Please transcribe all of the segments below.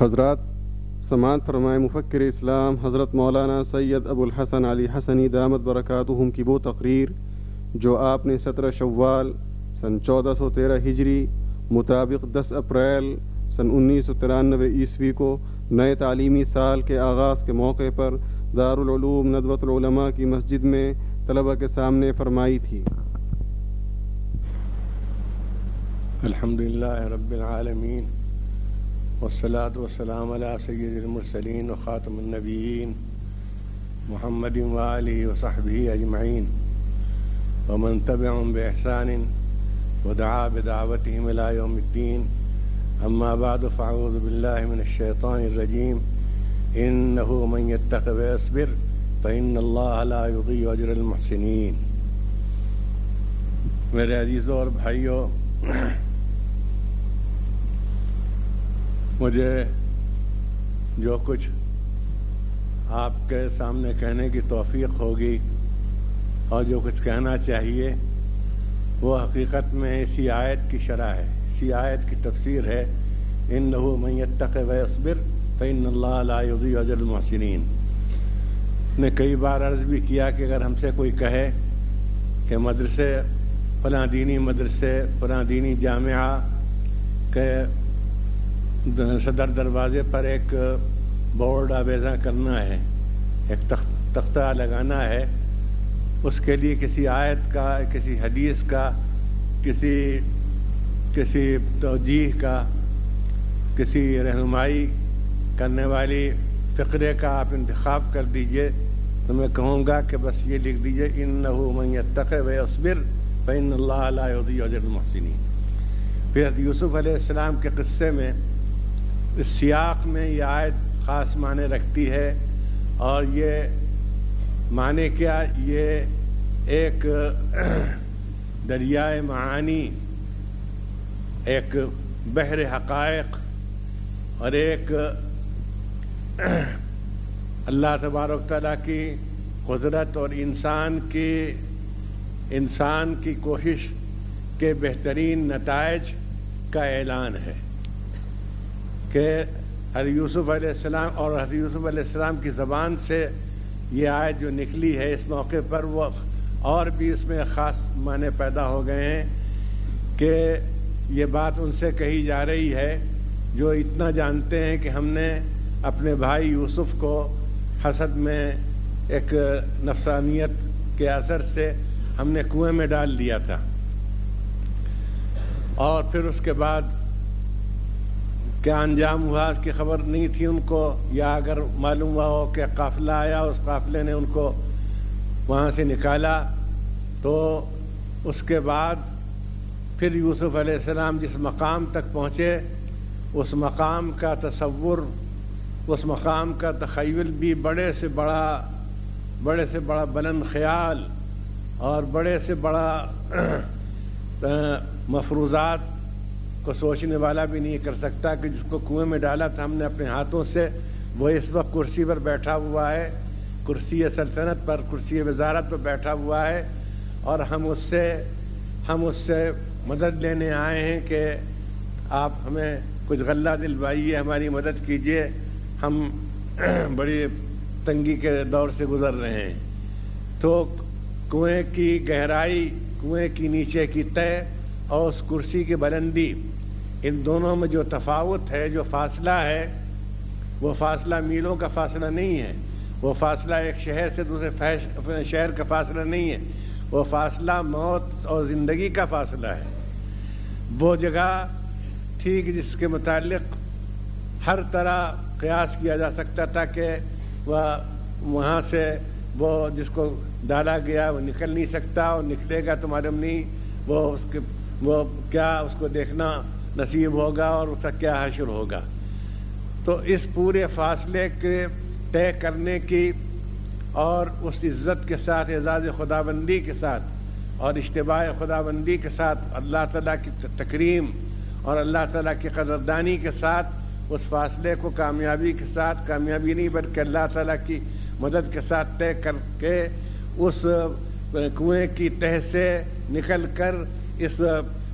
حضرات، سماعت فرمائے مفکر اسلام حضرت مولانا سید ابو الحسن علی حسنی دامت برکاتہم کی وہ تقریر جو آپ نے سترہ شوال سن چودہ سو تیرہ ہجری مطابق دس اپریل سن انیس سو ترانوے عیسوی کو نئے تعلیمی سال کے آغاز کے موقع پر دارالعلوم ندوۃ العلماء کی مسجد میں طلبہ کے سامنے فرمائی تھی۔ الحمد للہ رب العالمین۔ والصلاة والسلام على سيد المرسلين وخاتم النبيين محمد وآله وصحبه أجمعين. ومن تبعهم بإحسان ودعا بدعوتهم إلى يوم الدين. أما بعد، فأعوذ بالله من الشيطان الرجيم. إنه من يتق ويصبر، فإن الله لا يضيع أجر المحسنين. میرے عزیزوں اور بھائیوں مجھے جو کچھ آپ کے سامنے کہنے کی توفیق ہوگی اور جو کچھ کہنا چاہیے، وہ حقیقت میں اسی آیت کی شرح ہے، اسی آیت کی تفسیر ہے۔ ان لہو میت تق و اصبر فعن اللہ علیہ اجر المحسنین۔ نے کئی بار عرض بھی کیا کہ اگر ہم سے کوئی کہے کہ مدرسے، فلاں دینی مدرسے، فلاں دینی جامعہ کے صدر دروازے پر ایک بورڈ آویزاں کرنا ہے، ایک تختہ لگانا ہے۔ اس کے لیے کسی آیت کا، کسی حدیث کا، کسی کسی توجیح کا، کسی رہنمائی کرنے والی فقرے کا آپ انتخاب کر دیجیے۔ تو میں کہوں گا کہ بس یہ لکھ دیجیے ان نحو میتق و عصبر فن اللہ علیہ المحسنی پھر یوسف علیہ السلام کے قصے میں اس سیاق میں یہ آیت خاص معنی رکھتی ہے اور یہ معنی کیا؟ یہ ایک دریائے معانی، ایک بحر حقائق اور ایک اللہ تبارک تعالیٰ کی قدرت اور انسان کی انسان کی کوشش کے بہترین نتائج کا اعلان ہے۔ کہ حضرت یوسف علیہ السلام اور حضرت یوسف علیہ السلام کی زبان سے یہ آیت جو نکلی ہے اس موقع پر وہ اور بھی اس میں خاص معنی پیدا ہو گئے ہیں کہ یہ بات ان سے کہی جا رہی ہے جو اتنا جانتے ہیں کہ ہم نے اپنے بھائی یوسف کو حسد میں ایک نفسانیت کے اثر سے ہم نے کنویں میں ڈال دیا تھا اور پھر اس کے بعد کیا انجام ہوا اس کی خبر نہیں تھی ان کو، یا اگر معلوم ہوا ہو کہ قافلہ آیا، اس قافلے نے ان کو وہاں سے نکالا، تو اس کے بعد پھر یوسف علیہ السلام جس مقام تک پہنچے، اس مقام کا تصور، اس مقام کا تخیل بھی بڑے سے بڑا، بڑے سے بڑا بلند خیال اور بڑے سے بڑا مفروضات کو سوچنے والا بھی نہیں کر سکتا کہ جس کو کنویں میں ڈالا تھا ہم نے اپنے ہاتھوں سے، وہ اس وقت کرسی پر بیٹھا ہوا ہے۔ کرسی سلطنت پر، کرسی وزارت پر بیٹھا ہوا ہے۔ اور ہم اس سے، ہم اس سے مدد لینے آئے ہیں کہ آپ ہمیں کچھ غلہ دلوائیے، ہماری مدد کیجیے۔ ہم بڑی تنگی کے دور سے گزر رہے ہیں۔ تو کنویں کی گہرائی، کنویں کی نیچے کی طے اور اس کرسی کی بلندی، ان دونوں میں جو تفاوت ہے، جو فاصلہ ہے، وہ فاصلہ میلوں کا فاصلہ نہیں ہے، وہ فاصلہ ایک شہر سے دوسرے شہر کا فاصلہ نہیں ہے، وہ فاصلہ موت اور زندگی کا فاصلہ ہے۔ وہ جگہ ٹھیک جس کے متعلق ہر طرح قیاس کیا جا سکتا تھا کہ وہ وہاں سے وہ جس کو ڈالا گیا وہ نکل نہیں سکتا اور نکلے گا تو معلوم نہیں وہ اس کے وہ کیا اس کو دیکھنا نصیب ہوگا اور اس کا کیا حشر ہوگا؟ تو اس پورے فاصلے کے طے کرنے کی اور اس عزت کے ساتھ، اعزاز خدا بندی کے ساتھ اور اجتباع خدا بندی کے ساتھ اللہ تعالیٰ کی تکریم اور اللہ تعالیٰ کی قدردانی کے ساتھ اس فاصلے کو کامیابی کے ساتھ، کامیابی نہیں بلکہ اللہ تعالیٰ کی مدد کے ساتھ طے کر کے اس کنویں کی تہ سے نکل کر اس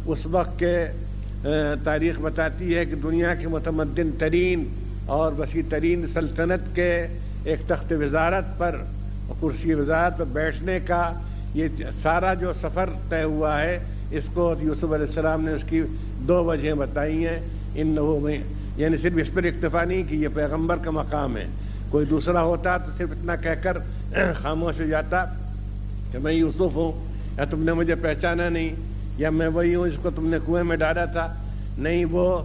اس وقت کے تاریخ بتاتی ہے کہ دنیا کے متمدن ترین اور وسیع ترین سلطنت کے ایک تخت وزارت پر، کرسی وزارت پر بیٹھنے کا یہ سارا جو سفر طے ہوا ہے، اس کو یوسف علیہ السلام نے اس کی دو وجہیں بتائی ہیں۔ ان لوگوں میں یعنی صرف اس پر اکتفا نہیں کہ یہ پیغمبر کا مقام ہے۔ کوئی دوسرا ہوتا تو صرف اتنا کہہ کر خاموش ہو جاتا کہ میں یوسف ہوں یا تم نے مجھے پہچانا نہیں۔ یا میں وہی ہوں اس کو تم نے کنویں میں ڈالا تھا۔ نہیں، وہ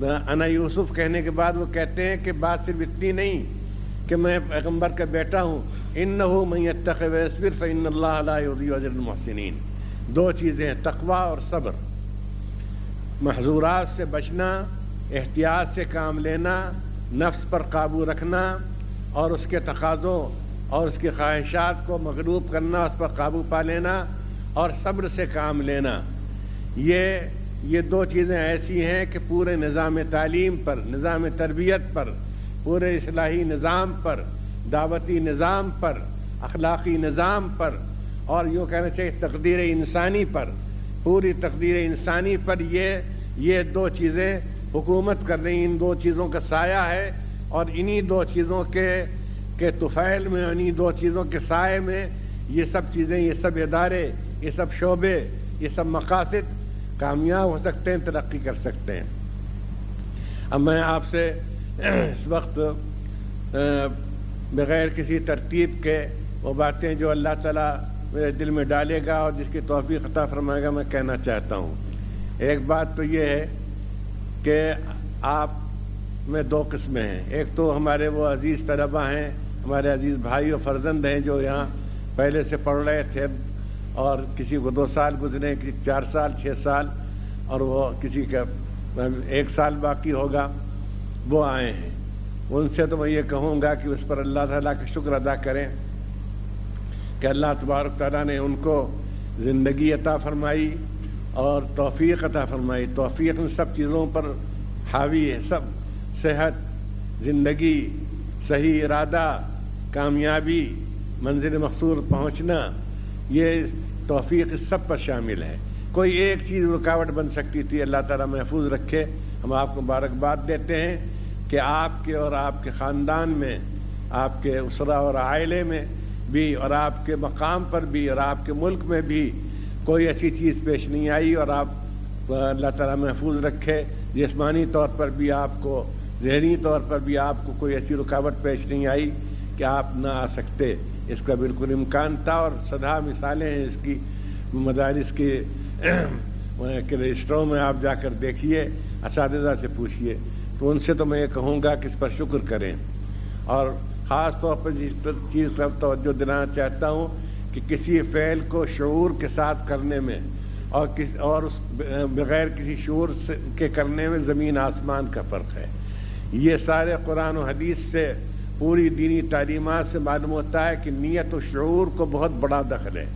انا یوسف کہنے کے بعد وہ کہتے ہیں کہ بات صرف اتنی نہیں کہ میں پیغمبر کا بیٹا ہوں۔ ان نہ ہو میں صرف ان اللہ علیہ المحسنین۔ دو چیزیں ہیں تقوا اور صبر۔ محضورات سے بچنا، احتیاط سے کام لینا، نفس پر قابو رکھنا اور اس کے تقاضوں اور اس کی خواہشات کو مغلوب کرنا، اس پر قابو پا لینا اور صبر سے کام لینا۔ یہ یہ دو چیزیں ایسی ہیں کہ پورے نظام تعلیم پر، نظام تربیت پر، پورے اصلاحی نظام پر، دعوتی نظام پر، اخلاقی نظام پر، اور یوں کہنا چاہیے تقدیر انسانی پر۔ پوری تقدیر انسانی پر یہ یہ دو چیزیں حکومت کر رہی ان دو چیزوں کا سایہ ہے اور انہی دو چیزوں کے کے طفیل میں، انہی دو چیزوں کے سائے میں یہ سب چیزیں، یہ سب ادارے، یہ سب شعبے، یہ سب مقاصد کامیاب ہو سکتے ہیں، ترقی کر سکتے ہیں۔ اب میں آپ سے اس وقت بغیر کسی ترتیب کے وہ باتیں جو اللہ تعالیٰ میرے دل میں ڈالے گا اور جس کی توفیق عطا فرمائے گا، میں کہنا چاہتا ہوں۔ ایک بات تو یہ ہے کہ آپ میں دو قسمیں ہیں۔ ایک تو ہمارے وہ عزیز طلبہ ہیں، ہمارے عزیز بھائی و فرزند ہیں جو یہاں پہلے سے پڑھ رہے تھے اور کسی کو دو سال گزرے، کسی چار سال، چھ سال، اور وہ کسی کا ایک سال باقی ہوگا، وہ آئے ہیں۔ ان سے تو میں یہ کہوں گا کہ اس پر اللہ تعالیٰ کا شکر ادا کریں کہ اللہ تبارک تعالیٰ نے ان کو زندگی عطا فرمائی اور توفیق عطا فرمائی۔ توفیق ان سب چیزوں پر حاوی ہے، سب صحت، زندگی، صحیح ارادہ، کامیابی، منزل مقصور پہنچنا، یہ توفیق اس سب پر شامل ہے۔ کوئی ایک چیز رکاوٹ بن سکتی تھی، اللہ تعالیٰ محفوظ رکھے۔ ہم آپ کو مبارکباد دیتے ہیں کہ آپ کے اور آپ کے خاندان میں، آپ کے اسرا اور عائلے میں بھی، اور آپ کے مقام پر بھی، اور آپ کے ملک میں بھی کوئی ایسی چیز پیش نہیں آئی اور آپ اللہ تعالیٰ محفوظ رکھے۔ جسمانی طور پر بھی آپ کو، ذہنی طور پر بھی آپ کو کوئی ایسی رکاوٹ پیش نہیں آئی کہ آپ نہ آ سکتے۔ اس کا بالکل امکان تھا اور سدا مثالیں ہیں اس کی مدارس کے رجسٹروں میں آپ جا کر دیکھیے، اساتذہ سے پوچھیے۔ تو ان سے تو میں یہ کہوں گا کہ اس پر شکر کریں۔ اور خاص طور پر جس چیز پر توجہ دلانا چاہتا ہوں کہ کسی فعل کو شعور کے ساتھ کرنے میں اور اور اس بغیر کسی شعور کے کرنے میں زمین آسمان کا فرق ہے۔ یہ سارے قرآن و حدیث سے پوری دینی تعلیمات سے معلوم ہوتا ہے کہ نیت و شعور کو بہت بڑا دخل ہے۔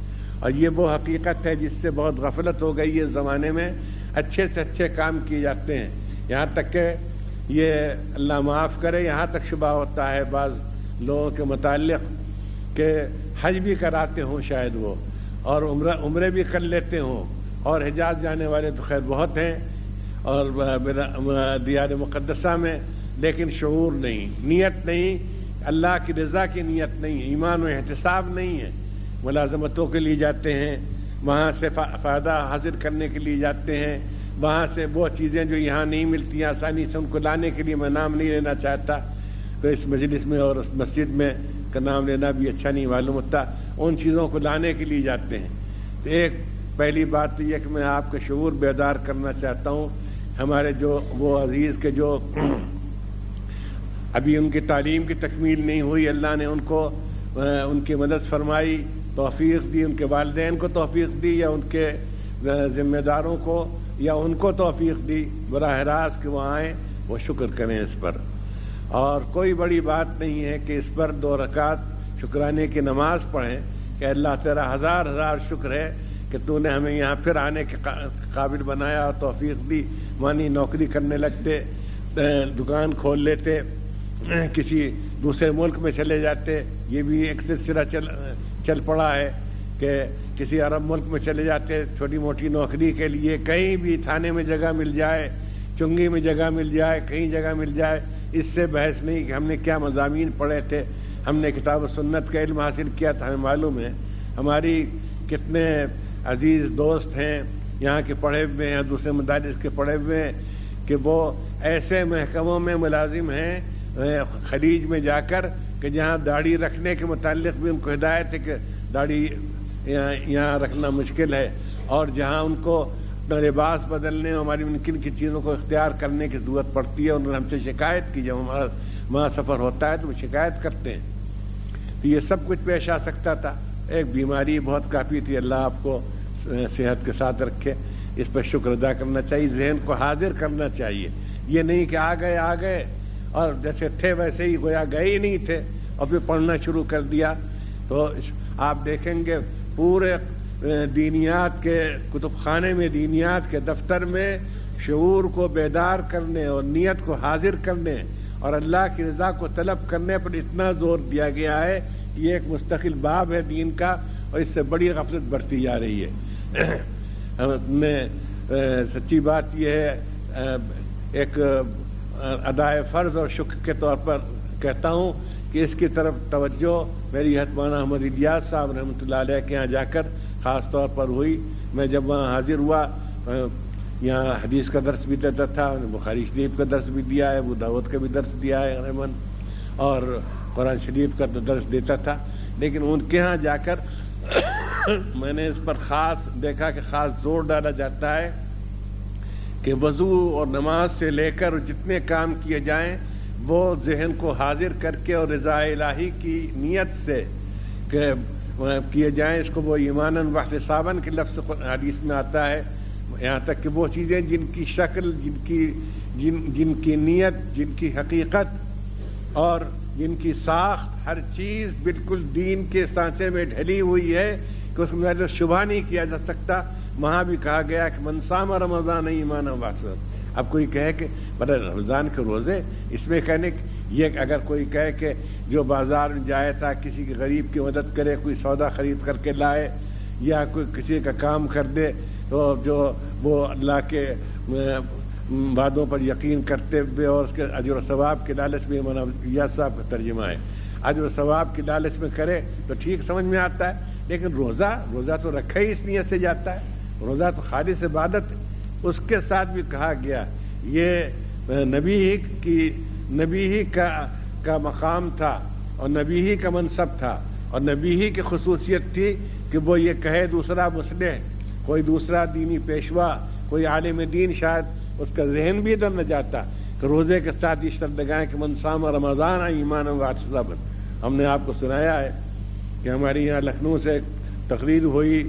اور یہ وہ حقیقت ہے جس سے بہت غفلت ہو گئی ہے زمانے میں۔ اچھے سے اچھے کام کیے جاتے ہیں۔ یہاں تک کہ یہ اللہ معاف کرے، یہاں تک شبہ ہوتا ہے بعض لوگوں کے متعلق کہ حج بھی کراتے ہوں شاید وہ، اور عمرہ، عمرے بھی کر لیتے ہوں۔ اور حجاز جانے والے تو خیر بہت ہیں۔ اور دیار مقدسہ میں، لیکن شعور نہیں، نیت نہیں۔ اللہ کی رضا کی نیت نہیں ہے، ایمان و احتساب نہیں ہے۔ ملازمتوں کے لیے جاتے ہیں، وہاں سے فائدہ حاصل کرنے کے لیے جاتے ہیں۔ وہاں سے وہ چیزیں جو یہاں نہیں ملتی ہیں آسانی سے ان کو لانے کے لیے میں نام نہیں لینا چاہتا۔ تو اس مجلس میں اور اس مسجد میں کا نام لینا بھی اچھا نہیں معلوم ہوتا۔ ان چیزوں کو لانے کے لیے جاتے ہیں۔ تو ایک پہلی بات تو یہ کہ میں آپ کا شعور بیدار کرنا چاہتا ہوں۔ ہمارے جو وہ عزیز کے جو ابھی ان کی تعلیم کی تکمیل نہیں ہوئی، اللہ نے ان کو ان کی مدد فرمائی، توفیق دی، ان کے والدین کو توفیق دی یا ان کے ذمہ داروں کو یا ان کو توفیق دی، براہ راست کہ وہ آئیں، وہ شکر کریں اس پر۔ اور کوئی بڑی بات نہیں ہے کہ اس پر دو رکعت شکرانے کی نماز پڑھیں کہ اللہ تیرا ہزار ہزار شکر ہے کہ تو نے ہمیں یہاں پھر آنے کے قابل بنایا اور توفیق دی مانی نوکری کرنے لگتے دکان کھول لیتے کسی دوسرے ملک میں چلے جاتے، یہ بھی ایک سلسلہ چل چل پڑا ہے کہ کسی عرب ملک میں چلے جاتے، چھوٹی موٹی نوکری کے لیے کہیں بھی تھانے میں جگہ مل جائے، چنگی میں جگہ مل جائے، کہیں جگہ مل جائے، اس سے بحث نہیں کہ ہم نے کیا مضامین پڑھے تھے، ہم نے کتاب و سنت کا علم حاصل کیا تھا، ہمیں معلوم ہے۔ ہماری کتنے عزیز دوست ہیں، یہاں کے پڑھے ہوئے ہیں، دوسرے مدارس کے پڑھے ہوئے ہیں، کہ وہ ایسے محکموں میں ملازم ہیں خلیج میں جا کر کہ جہاں داڑھی رکھنے کے متعلق بھی ان کو ہدایت ہے کہ داڑھی یہاں رکھنا مشکل ہے اور جہاں ان کو لباس بدلنے ہماری ان کن کی چیزوں کو اختیار کرنے کی ضرورت پڑتی ہے، انہوں نے ہم سے شکایت کی۔ جب ہمارا وہاں سفر ہوتا ہے تو وہ شکایت کرتے ہیں۔ تو یہ سب کچھ پیش آ سکتا تھا۔ ایک بیماری بہت کافی تھی۔ اللہ آپ کو صحت کے ساتھ رکھے۔ اس پر شکر ادا کرنا چاہیے، ذہن کو حاضر کرنا چاہیے۔ یہ نہیں کہ آ گئے آ گئے۔ اور جیسے تھے ویسے ہی گویا گئے ہی نہیں تھے۔ اور پھر پڑھنا شروع کر دیا۔ تو آپ دیکھیں گے پورے دینیات کے کتب خانے میں، دینیات کے دفتر میں شعور کو بیدار کرنے اور نیت کو حاضر کرنے اور اللہ کی رضا کو طلب کرنے پر اتنا زور دیا گیا ہے۔ یہ ایک مستقل باب ہے دین کا اور اس سے بڑی غفلت بڑھتی جا رہی ہے۔ میں سچی بات یہ ہے۔ ایک ادائے فرض اور شکر کے طور پر کہتا ہوں کہ اس کی طرف توجہ میری حتمانہ احمد الیاس صاحب رحمۃ اللہ علیہ کے یہاں جا کر خاص طور پر ہوئی۔ میں جب وہاں حاضر ہوا یہاں حدیث کا درس بھی دیتا تھا بخاری شریف کا درس بھی دیا ہے وہ دعوت کا بھی درس دیا ہے رحمن اور قرآن شریف کا تو درس دیتا تھا۔ لیکن ان کے ہاں جا کر میں نے اس پر خاص دیکھا کہ خاص زور ڈالا جاتا ہے۔ کہ وضو اور نماز سے لے کر جتنے کام کیے جائیں، وہ ذہن کو حاضر کر کے اور رضاء الہی کی نیت سے کہ کیے جائیں۔ اس کو وہ ایمان واحد صابن کے لفظ حدیث میں آتا ہے۔ یہاں تک کہ وہ چیزیں جن کی شکل، جن کی، جن جن کی نیت، جن کی حقیقت اور جن کی ساخت، ہر چیز بالکل دین کے سانچے میں ڈھلی ہوئی ہے کہ اس میں شبہ نہیں کیا جا سکتا۔ وہاں بھی کہا گیا کہ منسام رمضان نہیں مانا واسط اب کوئی کہے کہ مطلب رمضان کے روزے، اس میں کہنے یہ اگر کوئی کہے کہ جو بازار میں جائے تھا کسی کے غریب کی مدد کرے، کوئی سودا خرید کر کے لائے یا کوئی کسی کا کام کر دے، تو جو وہ اللہ کے باتوں پر یقین کرتے ہوئے اور اس کے اجر و ثواب کے لالچ میں مولانا یاد صاحب کا ترجمہ ہے۔ اجر و ثواب کے لالچ میں کرے تو ٹھیک سمجھ میں آتا ہے، لیکن روزہ روزہ تو رکھا ہی اس نیت سے جاتا ہے۔ روزہ تو خالص عبادت اس کے ساتھ بھی کہا گیا، یہ نبی ہی کی، نبی ہی کا کا مقام تھا اور نبی ہی کا منصب تھا اور نبی ہی کی خصوصیت تھی کہ وہ یہ کہے دوسرا مسلح کوئی دوسرا دینی پیشوا، کوئی عالم دین شاید اس کا ذہن بھی ادھر نہ جاتا کہ روزے کے ساتھ یہ شرط لگائیں کہ منسام رمضان آئی ایمان بن ہم نے آپ کو سنایا ہے کہ ہمارے یہاں لکھنؤ سے تقریر ہوئی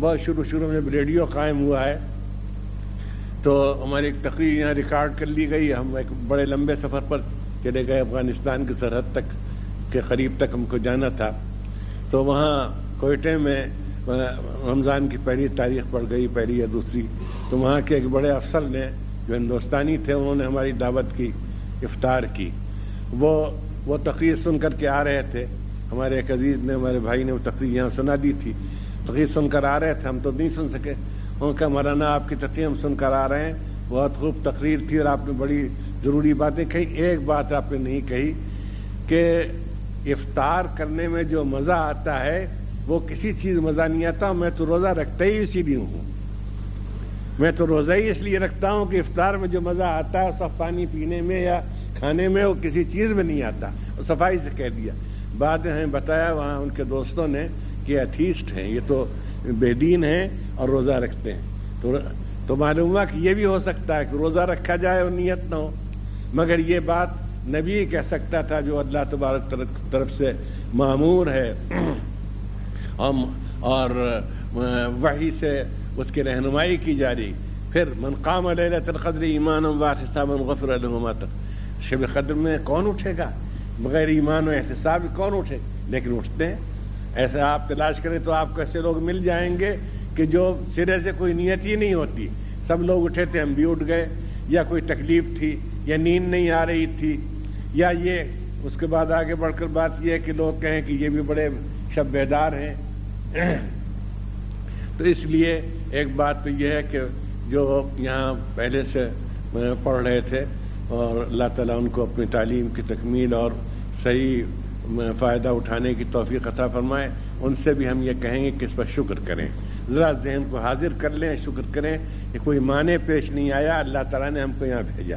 بہت شروع شروع میں ریڈیو قائم ہوا ہے۔ تو ہماری ایک تقریر یہاں ریکارڈ کر لی گئی۔ ہم ایک بڑے لمبے سفر پر چلے گئے افغانستان کی سرحد تک، کے قریب تک ہم کو جانا تھا۔ تو وہاں کوئٹے میں رمضان کی پہلی تاریخ پڑ گئی، پہلی یا دوسری۔ تو وہاں کے ایک بڑے افسر نے جو ہندوستانی تھے، انہوں نے ہماری دعوت کی، افطار کی۔ وہ وہ تقریر سن کر کے آ رہے تھے۔ ہمارے ایک عزیز نے، ہمارے بھائی نے وہ تقریر یہاں سنا دی تھی۔ تقریر سن کر آ رہے تھے، ہم تو نہیں سن سکے۔ ان کا مولانا آپ کی تقریر ہم سن کر آ رہے ہیں۔ بہت خوب تقریر تھی اور آپ نے بڑی ضروری باتیں کہی ایک بات آپ نے نہیں کہی کہ افطار کرنے میں جو مزہ آتا ہے، وہ کسی چیز مزہ نہیں آتا۔ میں تو روزہ رکھتا ہی اسی لیے ہوں۔ میں تو روزہ ہی اس لیے رکھتا ہوں کہ افطار میں جو مزہ آتا ہے سب پانی پینے میں یا کھانے میں، وہ کسی چیز میں نہیں آتا۔ صفائی سے کہہ دیا۔ بعد میں بتایا، وہاں ان کے دوستوں نے کہ اتھیسٹ ہیں، یہ تو بے دین ہیں اور روزہ رکھتے ہیں۔ تو تو معلوم ہوا کہ یہ بھی ہو سکتا ہے کہ روزہ رکھا جائے اور نیت نہ ہو۔ مگر یہ بات نبی کہہ سکتا تھا جو اللہ تبارک طرف سے معمور ہے۔ اور وہی سے اس کی رہنمائی کی جا رہی پھر منقام علیہ القدر ایمان و احتساب غفر تک شب قدر میں کون اٹھے گا؟ بغیر ایمان و احتساب کون اٹھے؟ لیکن اٹھتے ہیں۔ ایسے آپ تلاش کریں تو آپ کو ایسے لوگ مل جائیں گے کہ جو سرے سے کوئی نیت ہی نہیں ہوتی۔ سب لوگ اٹھے تھے، ہم بھی اٹھ گئے۔ یا کوئی تکلیف تھی، یا نیند نہیں آ رہی تھی، یا یہ، اس کے بعد آگے بڑھ کر بات یہ ہے کہ لوگ کہیں کہ یہ بھی بڑے شب بیدار ہیں۔ تو اس لیے ایک بات تو یہ ہے کہ جو یہاں پہلے سے پڑھ رہے تھے اور اللہ تعالیٰ ان کو اپنی تعلیم کی تکمیل اور صحیح فائدہ اٹھانے کی توفیق عطا فرمائے۔ ان سے بھی ہم یہ کہیں گے کہ اس پر شکر کریں۔ ذرا ذہن کو حاضر کر لیں، شکر کریں کہ کوئی معنی پیش نہیں آیا، اللہ تعالیٰ نے ہم کو یہاں بھیجا۔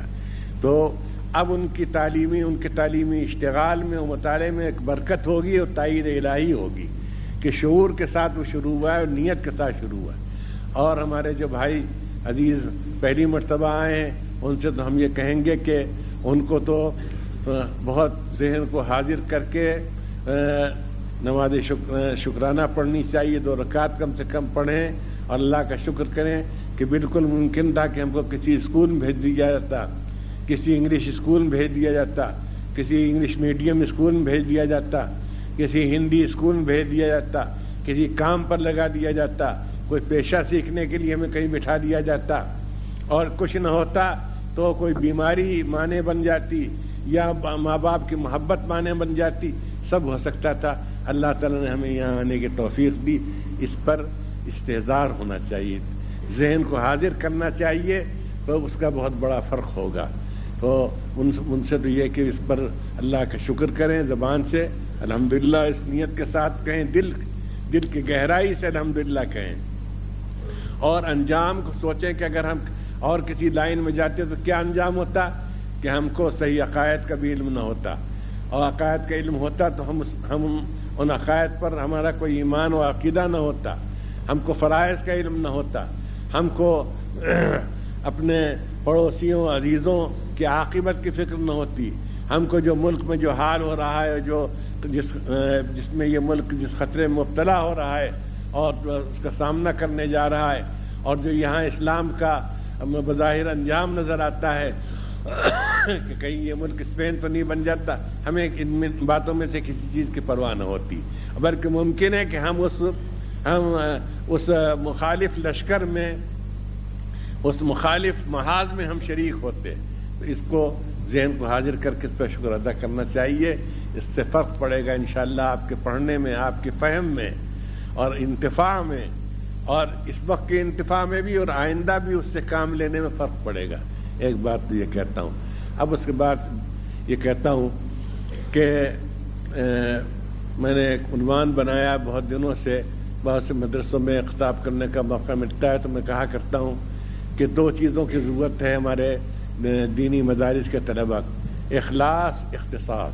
تو اب ان کی تعلیمی، ان کے تعلیمی اشتغال میں اور مطالعے میں ایک برکت ہوگی اور تائید الہی ہوگی کہ شعور کے ساتھ وہ شروع ہوا ہے اور نیت کے ساتھ شروع ہوا ہے۔ اور ہمارے جو بھائی عزیز پہلی مرتبہ آئے ہیں، ان سے تو ہم یہ کہیں گے کہ ان کو تو بہت ذہن کو حاضر کر کے نماز شکرانہ پڑھنی چاہیے، دو رکعت کم سے کم پڑھیں اور اللہ کا شکر کریں کہ بالکل ممکن تھا کہ ہم کو کسی اسکول میں بھیج دیا جاتا، کسی انگلش اسکول میں بھیج دیا جاتا، کسی انگلش میڈیم اسکول میں بھیج دیا جاتا، کسی ہندی اسکول میں بھیج دیا جاتا، کسی کام پر لگا دیا جاتا، کوئی پیشہ سیکھنے کے لیے ہمیں کہیں بٹھا دیا جاتا، اور کچھ نہ ہوتا تو کوئی بیماری مانے بن جاتی یا ماں باپ کی محبت مانے بن جاتی، سب ہو سکتا تھا۔ اللہ تعالیٰ نے ہمیں یہاں آنے کی توفیق دی۔ اس پر استحظار ہونا چاہیے۔ ذہن کو حاضر کرنا چاہیے۔ تو اس کا بہت بڑا فرق ہوگا۔ تو ان سے تو یہ کہ اس پر اللہ کا شکر کریں زبان سے۔ الحمدللہ اس نیت کے ساتھ کہیں دل دل کی گہرائی سے الحمدللہ کہیں۔ اور انجام کو سوچیں کہ اگر ہم اور کسی لائن میں جاتے تو کیا انجام ہوتا؟ کہ ہم کو صحیح عقائد کا بھی علم نہ ہوتا اور عقائد کا علم ہوتا تو ہم ہم ان عقائد پر ہمارا کوئی ایمان و عقیدہ نہ ہوتا ہم کو فرائض کا علم نہ ہوتا ہم کو اپنے پڑوسیوں، عزیزوں کی عاقبت کی فکر نہ ہوتی ہم کو جو ملک میں جو حال ہو رہا ہے، جو جس جس میں یہ ملک جس خطرے میں مبتلا ہو رہا ہے اور اس کا سامنا کرنے جا رہا ہے اور جو یہاں اسلام کا بظاہر انجام نظر آتا ہے کہ کہیں یہ ملک اسپین تو نہیں بن جاتا۔ ہمیں ان باتوں میں سے کسی چیز کی پرواہ نہ ہوتی۔ بلکہ ممکن ہے کہ ہم اس ہم اس مخالف لشکر میں، اس مخالف محاذ میں ہم شریک ہوتے۔ تو اس کو ذہن کو حاضر کر کے اس پہ شکر ادا کرنا چاہیے۔ اس سے فرق پڑے گا انشاءاللہ شاء آپ کے پڑھنے میں، آپ کے فہم میں اور انتفاع میں۔ اور اس وقت کے انتفاع میں بھی اور آئندہ بھی اس سے کام لینے میں فرق پڑے گا۔ ایک بات تو یہ کہتا ہوں۔ اب اس کے بعد یہ کہتا ہوں کہ میں نے ایک عنوان بنایا بہت دنوں سے، بہت سے مدرسوں میں خطاب کرنے کا موقع ملتا ہے تو میں کہا کرتا ہوں کہ دو چیزوں کی ضرورت ہے ہمارے دینی مدارس کے طلبا اخلاص، اختصاص۔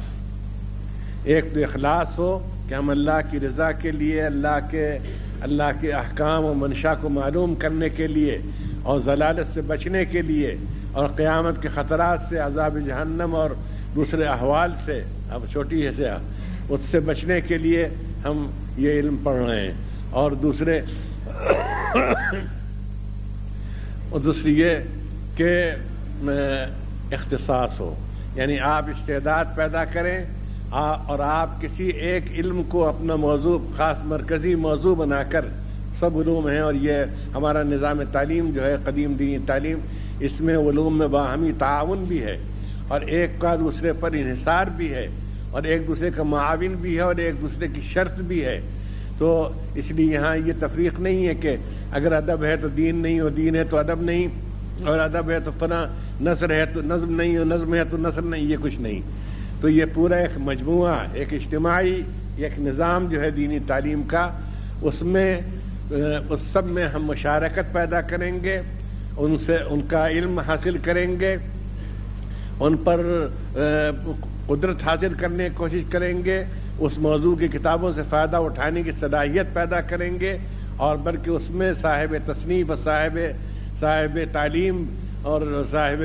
ایک تو اخلاص ہو کہ ہم اللہ کی رضا کے لیے، اللہ کے اللہ کے احکام و منشا کو معلوم کرنے کے لیے اور ضلالت سے بچنے کے لیے اور قیامت کے خطرات سے، عذاب جہنم اور دوسرے احوال سے، اب چھوٹی ہے سے اس سے بچنے کے لیے ہم یہ علم پڑھ رہے ہیں۔ اور دوسرے، اور دوسری یہ کہ اختصاص ہو۔ یعنی آپ استعداد پیدا کریں اور آپ کسی ایک علم کو اپنا موضوع، خاص مرکزی موضوع بنا کر، سب علوم ہیں اور یہ ہمارا نظام تعلیم جو ہے، قدیم دینی تعلیم اس میں علوم میں باہمی تعاون بھی ہے اور ایک کا دوسرے پر انحصار بھی ہے اور ایک دوسرے کا معاون بھی ہے اور ایک دوسرے کی شرط بھی ہے۔ تو اس لیے یہاں یہ تفریق نہیں ہے کہ اگر ادب ہے تو دین نہیں ہو دین ہے تو ادب نہیں اور ادب ہے تو فنا نثر ہے تو نظم نہیں ہو نظم ہے تو نثر نہیں، یہ کچھ نہیں۔ تو یہ پورا ایک مجموعہ، ایک اجتماعی، ایک نظام جو ہے دینی تعلیم کا، اس میں اس سب میں ہم مشارکت پیدا کریں گے۔ ان سے ان کا علم حاصل کریں گے، ان پر قدرت حاصل کرنے کی کوشش کریں گے، اس موضوع کی کتابوں سے فائدہ اٹھانے کی صلاحیت پیدا کریں گے اور بلکہ اس میں صاحب تصنیف صاحب صاحب تعلیم اور صاحب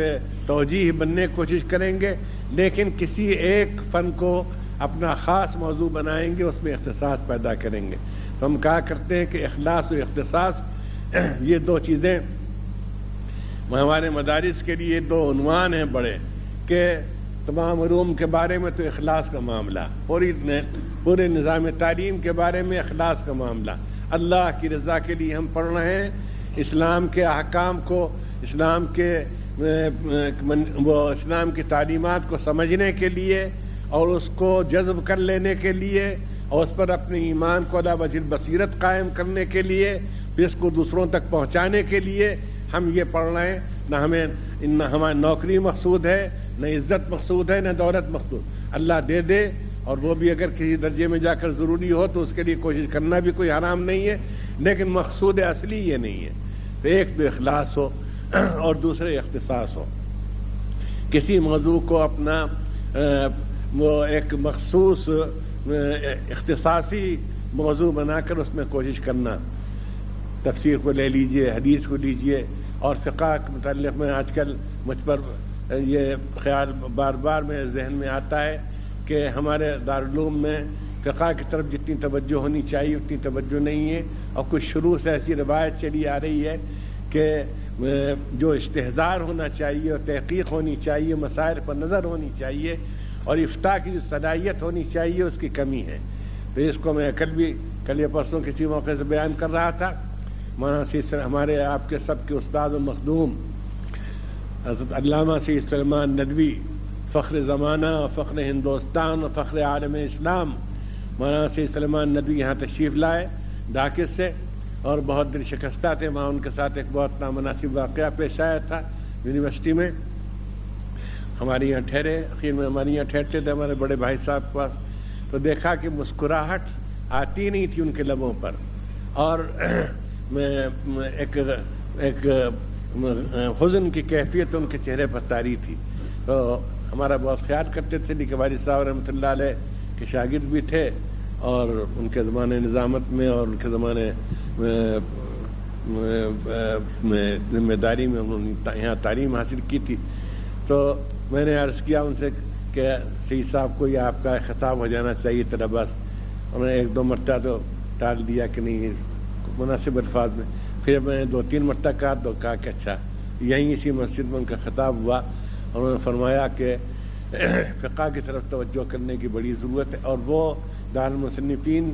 توجہ بننے کی کوشش کریں گے، لیکن کسی ایک فن کو اپنا خاص موضوع بنائیں گے، اس میں اختصاص پیدا کریں گے۔ تو ہم کہا کرتے ہیں کہ اخلاص و اختصاص، یہ دو چیزیں ہمارے مدارس کے لیے دو عنوان ہیں بڑے کہ تمام علوم کے بارے میں تو اخلاص کا معاملہ، پوری پورے نظام تعلیم کے بارے میں اخلاص کا معاملہ۔ اللہ کی رضا کے لیے ہم پڑھ رہے ہیں، اسلام کے احکام کو، اسلام کے وہ اسلام کی تعلیمات کو سمجھنے کے لیے اور اس کو جذب کر لینے کے لیے اور اس پر اپنے ایمان کو اللہ وزیر بصیرت قائم کرنے کے لیے پھر اس کو دوسروں تک پہنچانے کے لیے ہم یہ پڑھ رہے ہیں، نہ ہمیں، نہ ہماری نوکری مقصود ہے، نہ عزت مقصود ہے، نہ دولت مقصود۔ اللہ دے دے، اور وہ بھی اگر کسی درجے میں جا کر ضروری ہو تو اس کے لیے کوشش کرنا بھی کوئی حرام نہیں ہے، لیکن مقصود اصلی یہ نہیں ہے۔ تو ایک تو اخلاص ہو اور دوسرے اختصاص ہو۔ کسی موضوع کو اپنا وہ ایک مخصوص اختصاصی موضوع بنا کر اس میں کوشش کرنا۔ تفسیر کو لے لیجیے، حدیث کو لیجیے، اور فقہ کے متعلق میں آج کل مجھ پر یہ خیال بار بار میں ذہن میں آتا ہے کہ ہمارے دارالعلوم میں فقہ کی طرف جتنی توجہ ہونی چاہیے اتنی توجہ نہیں ہے، اور کچھ شروع سے ایسی روایت چلی آ رہی ہے کہ جو اشتہار ہونا چاہیے اور تحقیق ہونی چاہیے، مسائل پر نظر ہونی چاہیے، اور افتا کی جو صلاحیت ہونی چاہیے، اس کی کمی ہے۔ تو اس کو میں کل بھی، کل یہ پرسوں کسی موقع سے بیان کر رہا تھا۔ مولانا ہمارے آپ کے سب کے استاد و مخدوم، حضرت علامہ سی سلمان ندوی، فخر زمانہ، فخر ہندوستان و فخر عالم اسلام۔ مولانا سی سلمان ندوی یہاں تشریف لائے ڈاکے سے، اور بہت دل شکستہ تھے۔ وہاں ان کے ساتھ ایک بہت نامناسب واقعہ پیش آیا تھا یونیورسٹی میں۔ ہمارے یہاں ٹھہرے، اخیر میں ہمارے یہاں ٹھہرتے تھے، ہمارے بڑے بھائی صاحب کے پاس۔ تو دیکھا کہ مسکراہٹ آتی نہیں تھی ان کے لبوں پر۔ اور ایک ایک حزن کی کیفیت ان کے چہرے پر تاری تھی۔ تو ہمارا بہت خیال کرتے تھے، لیکن والد صاحب رحمۃ اللہ علیہ کے شاگرد بھی تھے اور ان کے زمانے نظامت میں اور ان کے زمانے ذمہ داری میں انہوں نے یہاں تعلیم حاصل کی تھی۔ تو میں نے عرض کیا ان سے کہ سی صاحب کو یہ آپ کا خطاب ہو جانا چاہیے تھا بس، انہوں نے ایک دو مرتبہ تو ٹال دیا کہ نہیں مناسب الفاظ میں۔ پھر جب میں نے دو تین مرتبہ کہا، تو کہا کہ اچھا یہیں اسی مسجد میں ان کا خطاب ہوا اور انہوں نے فرمایا کہ فقہ کی طرف توجہ کرنے کی بڑی ضرورت ہے۔ اور وہ دارالمصنفین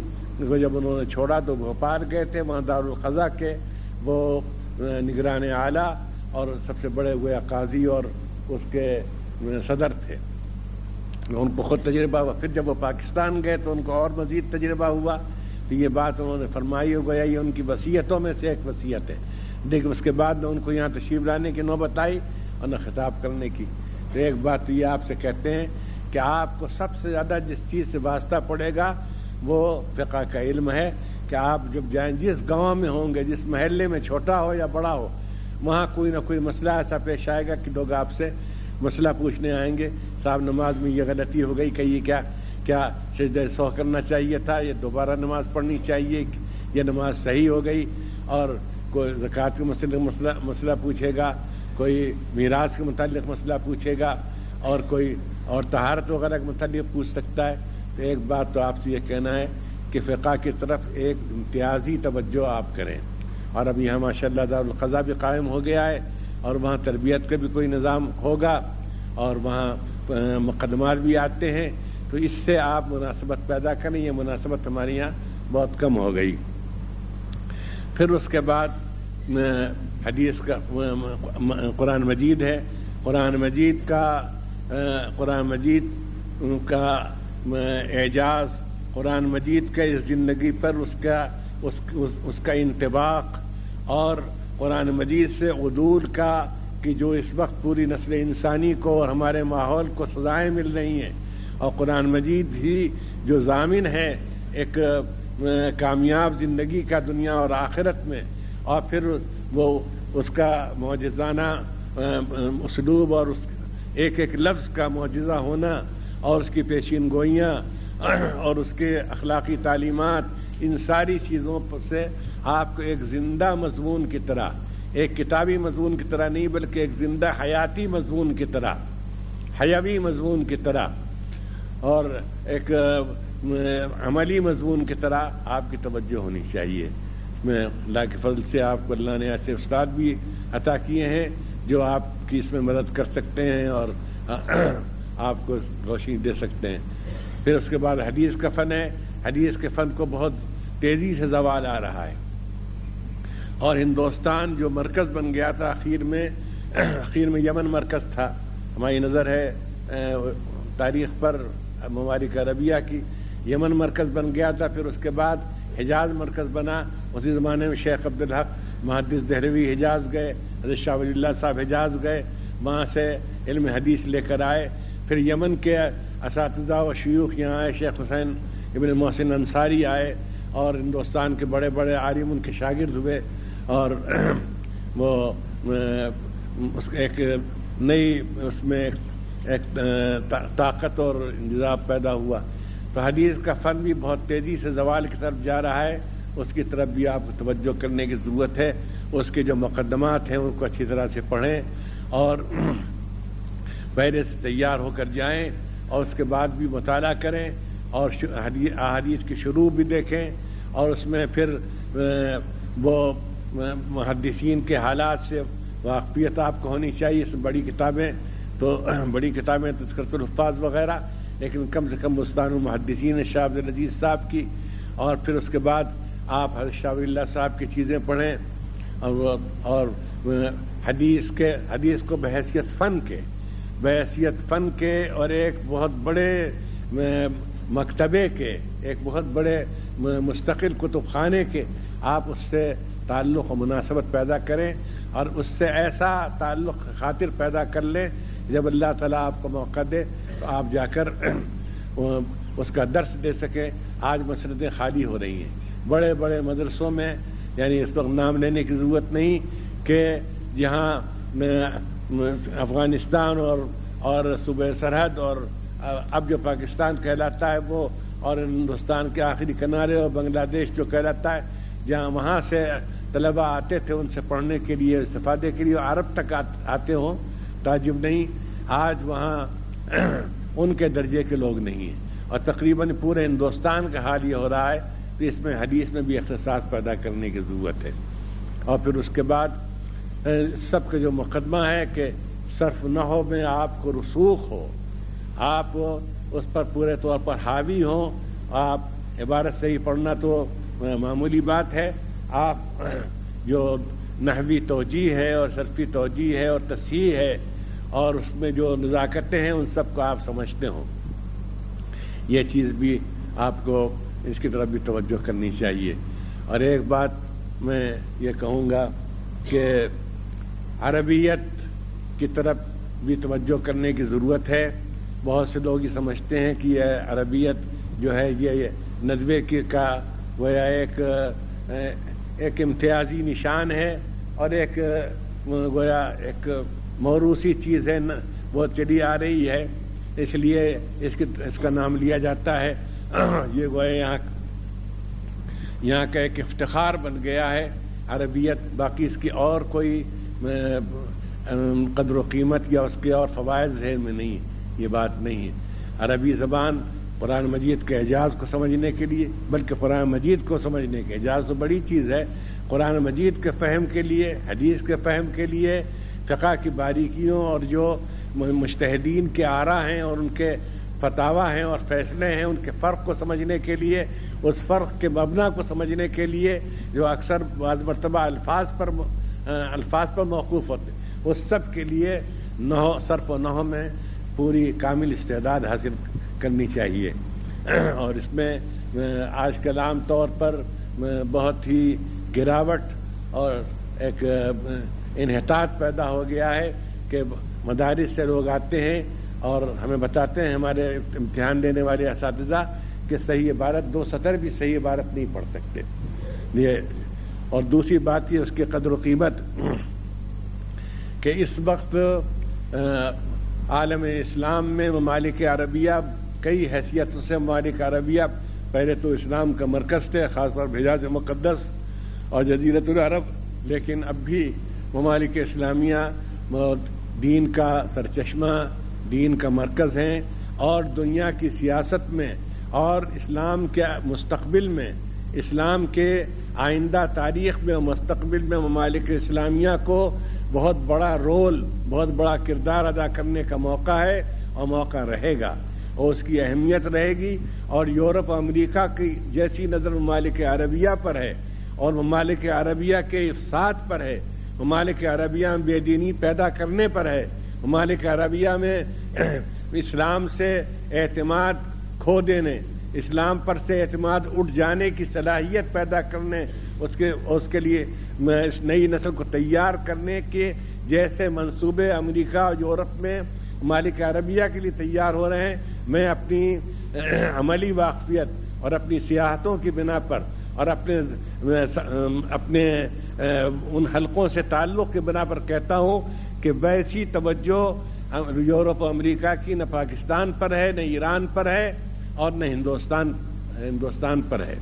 کو جب انہوں نے چھوڑا تو بھوپال گئے تھے وہاں دارالخضا کے۔ وہ نگران اعلیٰ اور سب سے بڑے ہوئے قاضی اور اس کے صدر تھے۔ ان کو خود تجربہ ہوا۔ پھر جب وہ پاکستان گئے تو ان کو اور مزید تجربہ ہوا۔ تو یہ بات انہوں نے فرمائی ہو گیا یہ ان کی وصیتوں میں سے ایک وصیت ہے۔ لیکن اس کے بعد نہ ان کو یہاں تشریف لانے کی نوبت آئی اور نہ خطاب کرنے کی۔ تو ایک بات تو یہ آپ سے کہتے ہیں کہ آپ کو سب سے زیادہ جس چیز سے واسطہ پڑے گا، وہ فقہ کا علم ہے کہ آپ جب جائیں، جس گاؤں میں ہوں گے، جس محلے میں چھوٹا ہو یا بڑا ہو، وہاں کوئی نہ کوئی مسئلہ ایسا پیش آئے گا کہ لوگ آپ سے مسئلہ پوچھنے آئیں گے۔ صاحب، نماز میں یہ غلطی ہو گئی کہ یہ کیا کیا سجدہ سو کرنا چاہیے تھا، یہ دوبارہ نماز پڑھنی چاہیے، یہ نماز صحیح ہو گئی اور کوئی زکوٰۃ کے مسئلہ مسئلہ پوچھے گا، کوئی میراث کے متعلق مسئلہ پوچھے گا اور کوئی اور تہارت وغیرہ کے متعلق پوچھ سکتا ہے۔ تو ایک بات تو آپ سے یہ کہنا ہے کہ فقہ کی طرف ایک امتیازی توجہ آپ کریں۔ اور اب یہاں ماشاء اللہ دارالقضا بھی قائم ہو گیا ہے اور وہاں تربیت کا بھی کوئی نظام ہوگا اور وہاں مقدمات بھی آتے ہیں۔ تو اس سے آپ مناسبت پیدا کریں، یہ مناسبت ہمارے یہاں بہت کم ہو گئی۔ پھر اس کے بعد حدیث کا قرآن مجید ہے۔ قرآن مجید کا قرآن مجید کا اعجاز، قرآن مجید کا اس زندگی پر اس کا، اس اس کا انتباق اور قرآن مجید سے عدول کا کہ جو اس وقت پوری نسل انسانی کو اور ہمارے ماحول کو سزائیں مل رہی ہیں۔ اور قرآن مجید بھی جو ضامن ہے ایک کامیاب زندگی کا دنیا اور آخرت میں، اور پھر وہ اس کا معجزانہ اسلوب اور اس ایک ایک لفظ کا معجزہ ہونا اور اس کی پیشین گوئیاں اور اس کے اخلاقی تعلیمات، ان ساری چیزوں سے آپ کو ایک زندہ مضمون کی طرح، ایک کتابی مضمون کی طرح نہیں، بلکہ ایک زندہ حیاتی مضمون کی طرح، حیوی مضمون کی طرح اور ایک عملی مضمون کی طرح آپ کی توجہ ہونی چاہیے۔ میں اللہ کے فضل سے آپ کو اللہ نے ایسے استاد بھی عطا کیے ہیں جو آپ کی اس میں مدد کر سکتے ہیں اور آپ کو روشنی دے سکتے ہیں۔ پھر اس کے بعد حدیث کا فن ہے۔ حدیث کے فن کو بہت تیزی سے زوال آ رہا ہے۔ اور ہندوستان جو مرکز بن گیا تھا اخیر میں اخیر میں یمن مرکز تھا۔ ہماری نظر ہے تاریخ پر ممالک عربیہ کی یمن مرکز بن گیا تھا، پھر اس کے بعد حجاز مرکز بنا۔ اسی زمانے میں شیخ عبدالحق محدث دہلوی حجاز گئے، حضرت شاہ ولی اللہ صاحب حجاز گئے، وہاں سے علم حدیث لے کر آئے۔ پھر یمن کے اساتذہ و شیوخ یہاں آئے، شیخ حسین ابن محسن انصاری آئے اور ہندوستان کے بڑے بڑے عالم ان کے شاگرد ہوئے اور وہ ایک نئی، اس میں ایک طاقت اور انتظام پیدا ہوا۔ تو حدیث کا فن بھی بہت تیزی سے زوال کی طرف جا رہا ہے۔ اس کی طرف بھی آپ کو توجہ کرنے کی ضرورت ہے۔ اس کے جو مقدمات ہیں، ان کو اچھی طرح سے پڑھیں اور پہلے سے تیار ہو کر جائیں اور اس کے بعد بھی مطالعہ کریں اور احادیث کی شروع بھی دیکھیں اور اس میں پھر وہ محدثین کے حالات سے واقفیت آپ کو ہونی چاہیے۔ اس بڑی کتابیں تو بڑی کتابیں تذکرت الفاظ وغیرہ، لیکن کم سے کم مستان المحدثین شاہ عبد العزیز صاحب کی، اور پھر اس کے بعد آپ حضرت شاہ اللہ صاحب کی چیزیں پڑھیں، اور اور حدیث کے حدیث کو بحیثیت فن کے بحیثیت فن کے، اور ایک بہت بڑے مکتبے کے، ایک بہت بڑے مستقل کتب خانے کے، آپ اس سے تعلق و مناسبت پیدا کریں، اور اس سے ایسا تعلق خاطر پیدا کر لیں جب اللہ تعالیٰ آپ کو موقع دے تو آپ جا کر اس کا درس دے سکیں۔ آج مسردیں خالی ہو رہی ہیں۔ بڑے بڑے مدرسوں میں یعنی اس وقت نام لینے کی ضرورت نہیں کہ جہاں افغانستان اور اور صوبہ سرحد اور اب جو پاکستان کہلاتا ہے وہ، اور ہندوستان کے آخری کنارے اور بنگلہ دیش جو کہلاتا ہے، جہاں وہاں سے طلبا آتے تھے ان سے پڑھنے کے لیے، استفادے کے لیے عرب تک آتے ہوں۔ تعجب نہیں، آج وہاں ان کے درجے کے لوگ نہیں ہیں۔ اور تقریباً پورے ہندوستان کا حال یہ ہو رہا ہے کہ اس میں حدیث میں بھی اختصاص پیدا کرنے کی ضرورت ہے۔ اور پھر اس کے بعد سب کا جو مقدمہ ہے کہ صرف نہ ہو میں آپ کو رسوخ ہو، آپ اس پر پورے طور پر حاوی ہوں آپ عبارت سے ہی پڑھنا تو معمولی بات ہے۔ آپ جو نحوی توجہ ہے اور صرفی توجہ ہے اور تصحیح ہے اور اس میں جو نزاکتیں ہیں، ان سب کو آپ سمجھتے ہوں۔ یہ چیز بھی آپ کو اس کی طرف بھی توجہ کرنی چاہیے۔ اور ایک بات میں یہ کہوں گا کہ عربیت کی طرف بھی توجہ کرنے کی ضرورت ہے۔ بہت سے لوگ یہ سمجھتے ہیں کہ یہ عربیت جو ہے، یہ ندوے کی کا گویا ایک ایک امتیازی نشان ہے اور ایک، گویا ایک موروثی چیز ہے وہ چلی آ رہی ہے۔ اس لیے اس کی اس کا نام لیا جاتا ہے۔ یہ گویا یہاں یہاں کا ایک افتخار بن گیا ہے۔ عربیت، باقی اس کی اور کوئی قدر و قیمت یا اس کے اور فوائد ذہن میں نہیں یہ بات نہیں ہے۔ عربی زبان قرآن مجید کے اعجاز کو سمجھنے کے لیے، بلکہ قرآن مجید کو سمجھنے کے اعجاز تو بڑی چیز ہے۔ قرآن مجید کے فہم کے لیے، حدیث کے فہم کے لیے فقہ کی باریکیوں اور جو مشتحدین کے آرا ہیں اور ان کے فتوا ہیں اور فیصلے ہیں، ان کے فرق کو سمجھنے کے لیے، اس فرق کے مبنا کو سمجھنے کے لیے جو اکثر بعض مرتبہ الفاظ پر الفاظ پر موقوف ہوتے اس سب کے لیے نہو صرف و نحو میں پوری کامل استعداد حاصل کرنی چاہیے۔ اور اس میں آج کل عام طور پر بہت ہی گراوٹ اور ایک انحطاط پیدا ہو گیا ہے کہ مدارس سے لوگ آتے ہیں اور ہمیں بتاتے ہیں ہمارے امتحان دینے والے اساتذہ کہ صحیح عبارت، دو سطر بھی صحیح عبارت نہیں پڑھ سکتے۔ یہ اور دوسری بات یہ اس کی قدر و قیمت کہ اس وقت عالم اسلام میں ممالک عربیہ کئی حیثیتوں سے ممالک عربیہ پہلے تو اسلام کا مرکز تھے، خاص طور بھیجاز مقدس اور جزیرت العرب، لیکن اب بھی ممالک اسلامیہ دین کا سرچشمہ، دین کا مرکز ہیں اور دنیا کی سیاست میں اور اسلام کے مستقبل میں، اسلام کے آئندہ تاریخ میں اور مستقبل میں ممالک اسلامیہ کو بہت بڑا رول، بہت بڑا کردار ادا کرنے کا موقع ہے اور موقع رہے گا اور اس کی اہمیت رہے گی اور یورپ امریکہ کی جیسی نظر ممالک عربیہ پر ہے اور ممالک عربیہ کے افساد پر ہے ممالک عربیہ میں بے دینی پیدا کرنے پر ہے۔ ممالک عربیہ میں اسلام سے اعتماد کھو دینے، اسلام پر سے اعتماد اٹھ جانے کی صلاحیت پیدا کرنے، اس کے اس کے لیے اس نئی نسل کو تیار کرنے کے جیسے منصوبے امریکہ اور یورپ میں مالک عربیہ کے لیے تیار ہو رہے ہیں۔ میں اپنی عملی واقفیت اور اپنی سیاحتوں کی بنا پر اور اپنے اپنے ان حلقوں سے تعلق کے بنا پر کہتا ہوں کہ ویسی توجہ یورپ و امریکہ کی، نہ پاکستان پر ہے، نہ ایران پر ہے اور نہ ہندوستان ہندوستان پر ہے۔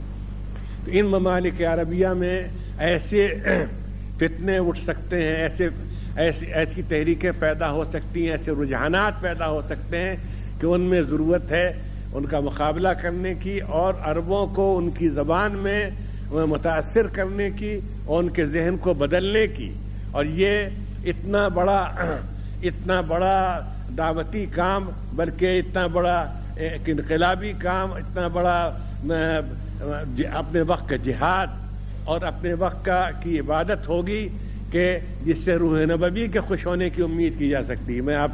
تو ان ممالک عربیہ میں ایسے فتنے اٹھ سکتے ہیں، ایسے، ایسی ایسی تحریکیں پیدا ہو سکتی ہیں، ایسے رجحانات پیدا ہو سکتے ہیں کہ ان میں ضرورت ہے ان کا مقابلہ کرنے کی اور عربوں کو ان کی زبان میں متاثر کرنے کی ان کے ذہن کو بدلنے کی اور یہ اتنا بڑا اتنا بڑا دعوتی کام، بلکہ اتنا بڑا ایک انقلابی کام، اتنا بڑا اپنے وقت کا جہاد اور اپنے وقت کا، کی عبادت ہوگی کہ جس سے روح نبوی کے خوش ہونے کی امید کی جا سکتی ہے۔ میں آپ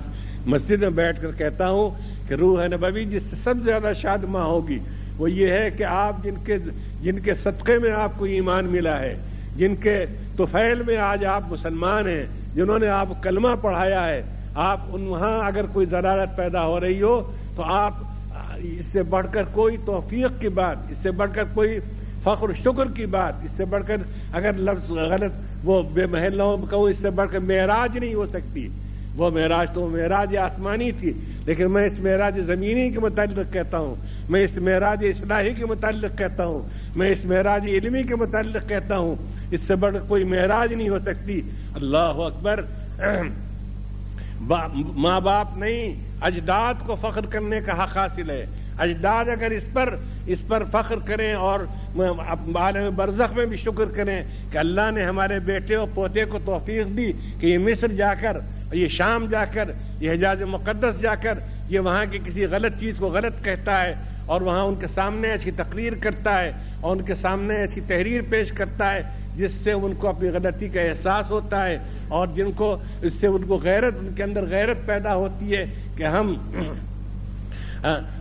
مسجد میں بیٹھ کر کہتا ہوں کہ روح نبوی جس سے سب سے زیادہ شادماں ہوگی، وہ یہ ہے کہ آپ جن کے جن کے صدقے میں آپ کو ایمان ملا ہے جن کے توفیل میں آج آپ مسلمان ہیں، جنہوں نے آپ کلمہ پڑھایا ہے، آپ ان وہاں اگر کوئی ضرارت پیدا ہو رہی ہو تو آپ، اس سے بڑھ کر کوئی توفیق کی بات، اس سے بڑھ کر کوئی فخر شکر کی بات، اس سے بڑھ کر اگر لفظ غلط وہ بے محل کہوں، اس سے بڑھ کر معراج نہیں ہو سکتی۔ وہ معراج تو معراج آسمانی تھی، لیکن میں اس معراج زمینی کے متعلق کہتا ہوں، میں اس معراج اصلاحی کے متعلق کہتا ہوں، میں اس معراج علمی کے متعلق کہتا ہوں۔ اس سے بڑھ کوئی معراج نہیں ہو سکتی۔ اللہ اکبر۔ ماں باپ نہیں، اجداد کو فخر کرنے کا حق حاصل ہے۔ اجداد اگر اس پر اس پر فخر کریں اور عالم برزخ میں بھی شکر کریں کہ اللہ نے ہمارے بیٹے اور پوتے کو توفیق دی کہ یہ مصر جا کر، یہ شام جا کر، یہ حجاز مقدس جا کر، یہ وہاں کی کسی غلط چیز کو غلط کہتا ہے اور وہاں ان کے سامنے ایسی تقریر کرتا ہے اور ان کے سامنے ایسی تحریر پیش کرتا ہے۔ جس سے ان کو اپنی غلطی کا احساس ہوتا ہے اور جن کو اس سے ان کو غیرت، ان کے اندر غیرت پیدا ہوتی ہے کہ ہم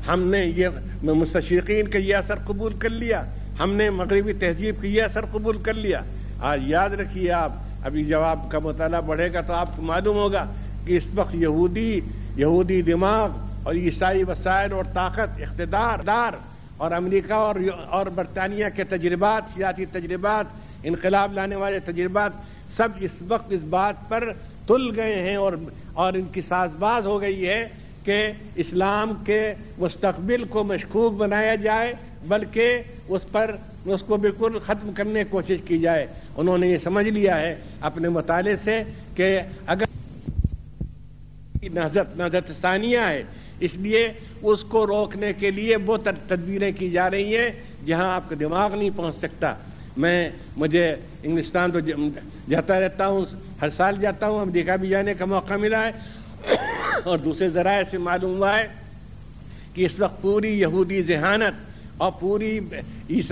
ہم نے یہ مستشقین کا یہ اثر قبول کر لیا، ہم نے مغربی تہذیب کا یہ اثر قبول کر لیا۔ آج یاد رکھیے آپ، ابھی جب آپ کا مطالعہ بڑھے گا تو آپ کو معلوم ہوگا کہ اس وقت یہودی یہودی دماغ اور عیسائی وسائل اور طاقت، اقتدار، دار اور امریکہ اور اور برطانیہ کے تجربات، سیاسی تجربات انقلاب لانے والے تجربات سب اس وقت اس بات پر تل گئے ہیں اور اور ان کی ساز باز ہو گئی ہے کہ اسلام کے مستقبل کو مشکوک بنایا جائے، بلکہ اس پر اس کو بالکل ختم کرنے کی کوشش کی جائے۔ انہوں نے یہ سمجھ لیا ہے اپنے مطالعے سے کہ اگر نہضت نہضت ثانیہ ہے، اس لیے اس کو روکنے کے لیے وہ تدبیریں کی جا رہی ہیں، جہاں آپ کا دماغ نہیں پہنچ سکتا۔ میں مجھے انگلستان تو جاتا رہتا ہوں، ہر سال جاتا ہوں امریکہ بھی جانے کا موقع ملا ہے۔ اور دوسرے ذرائع سے معلوم ہوا ہے کہ اس وقت پوری یہودی ذہانت اور پوری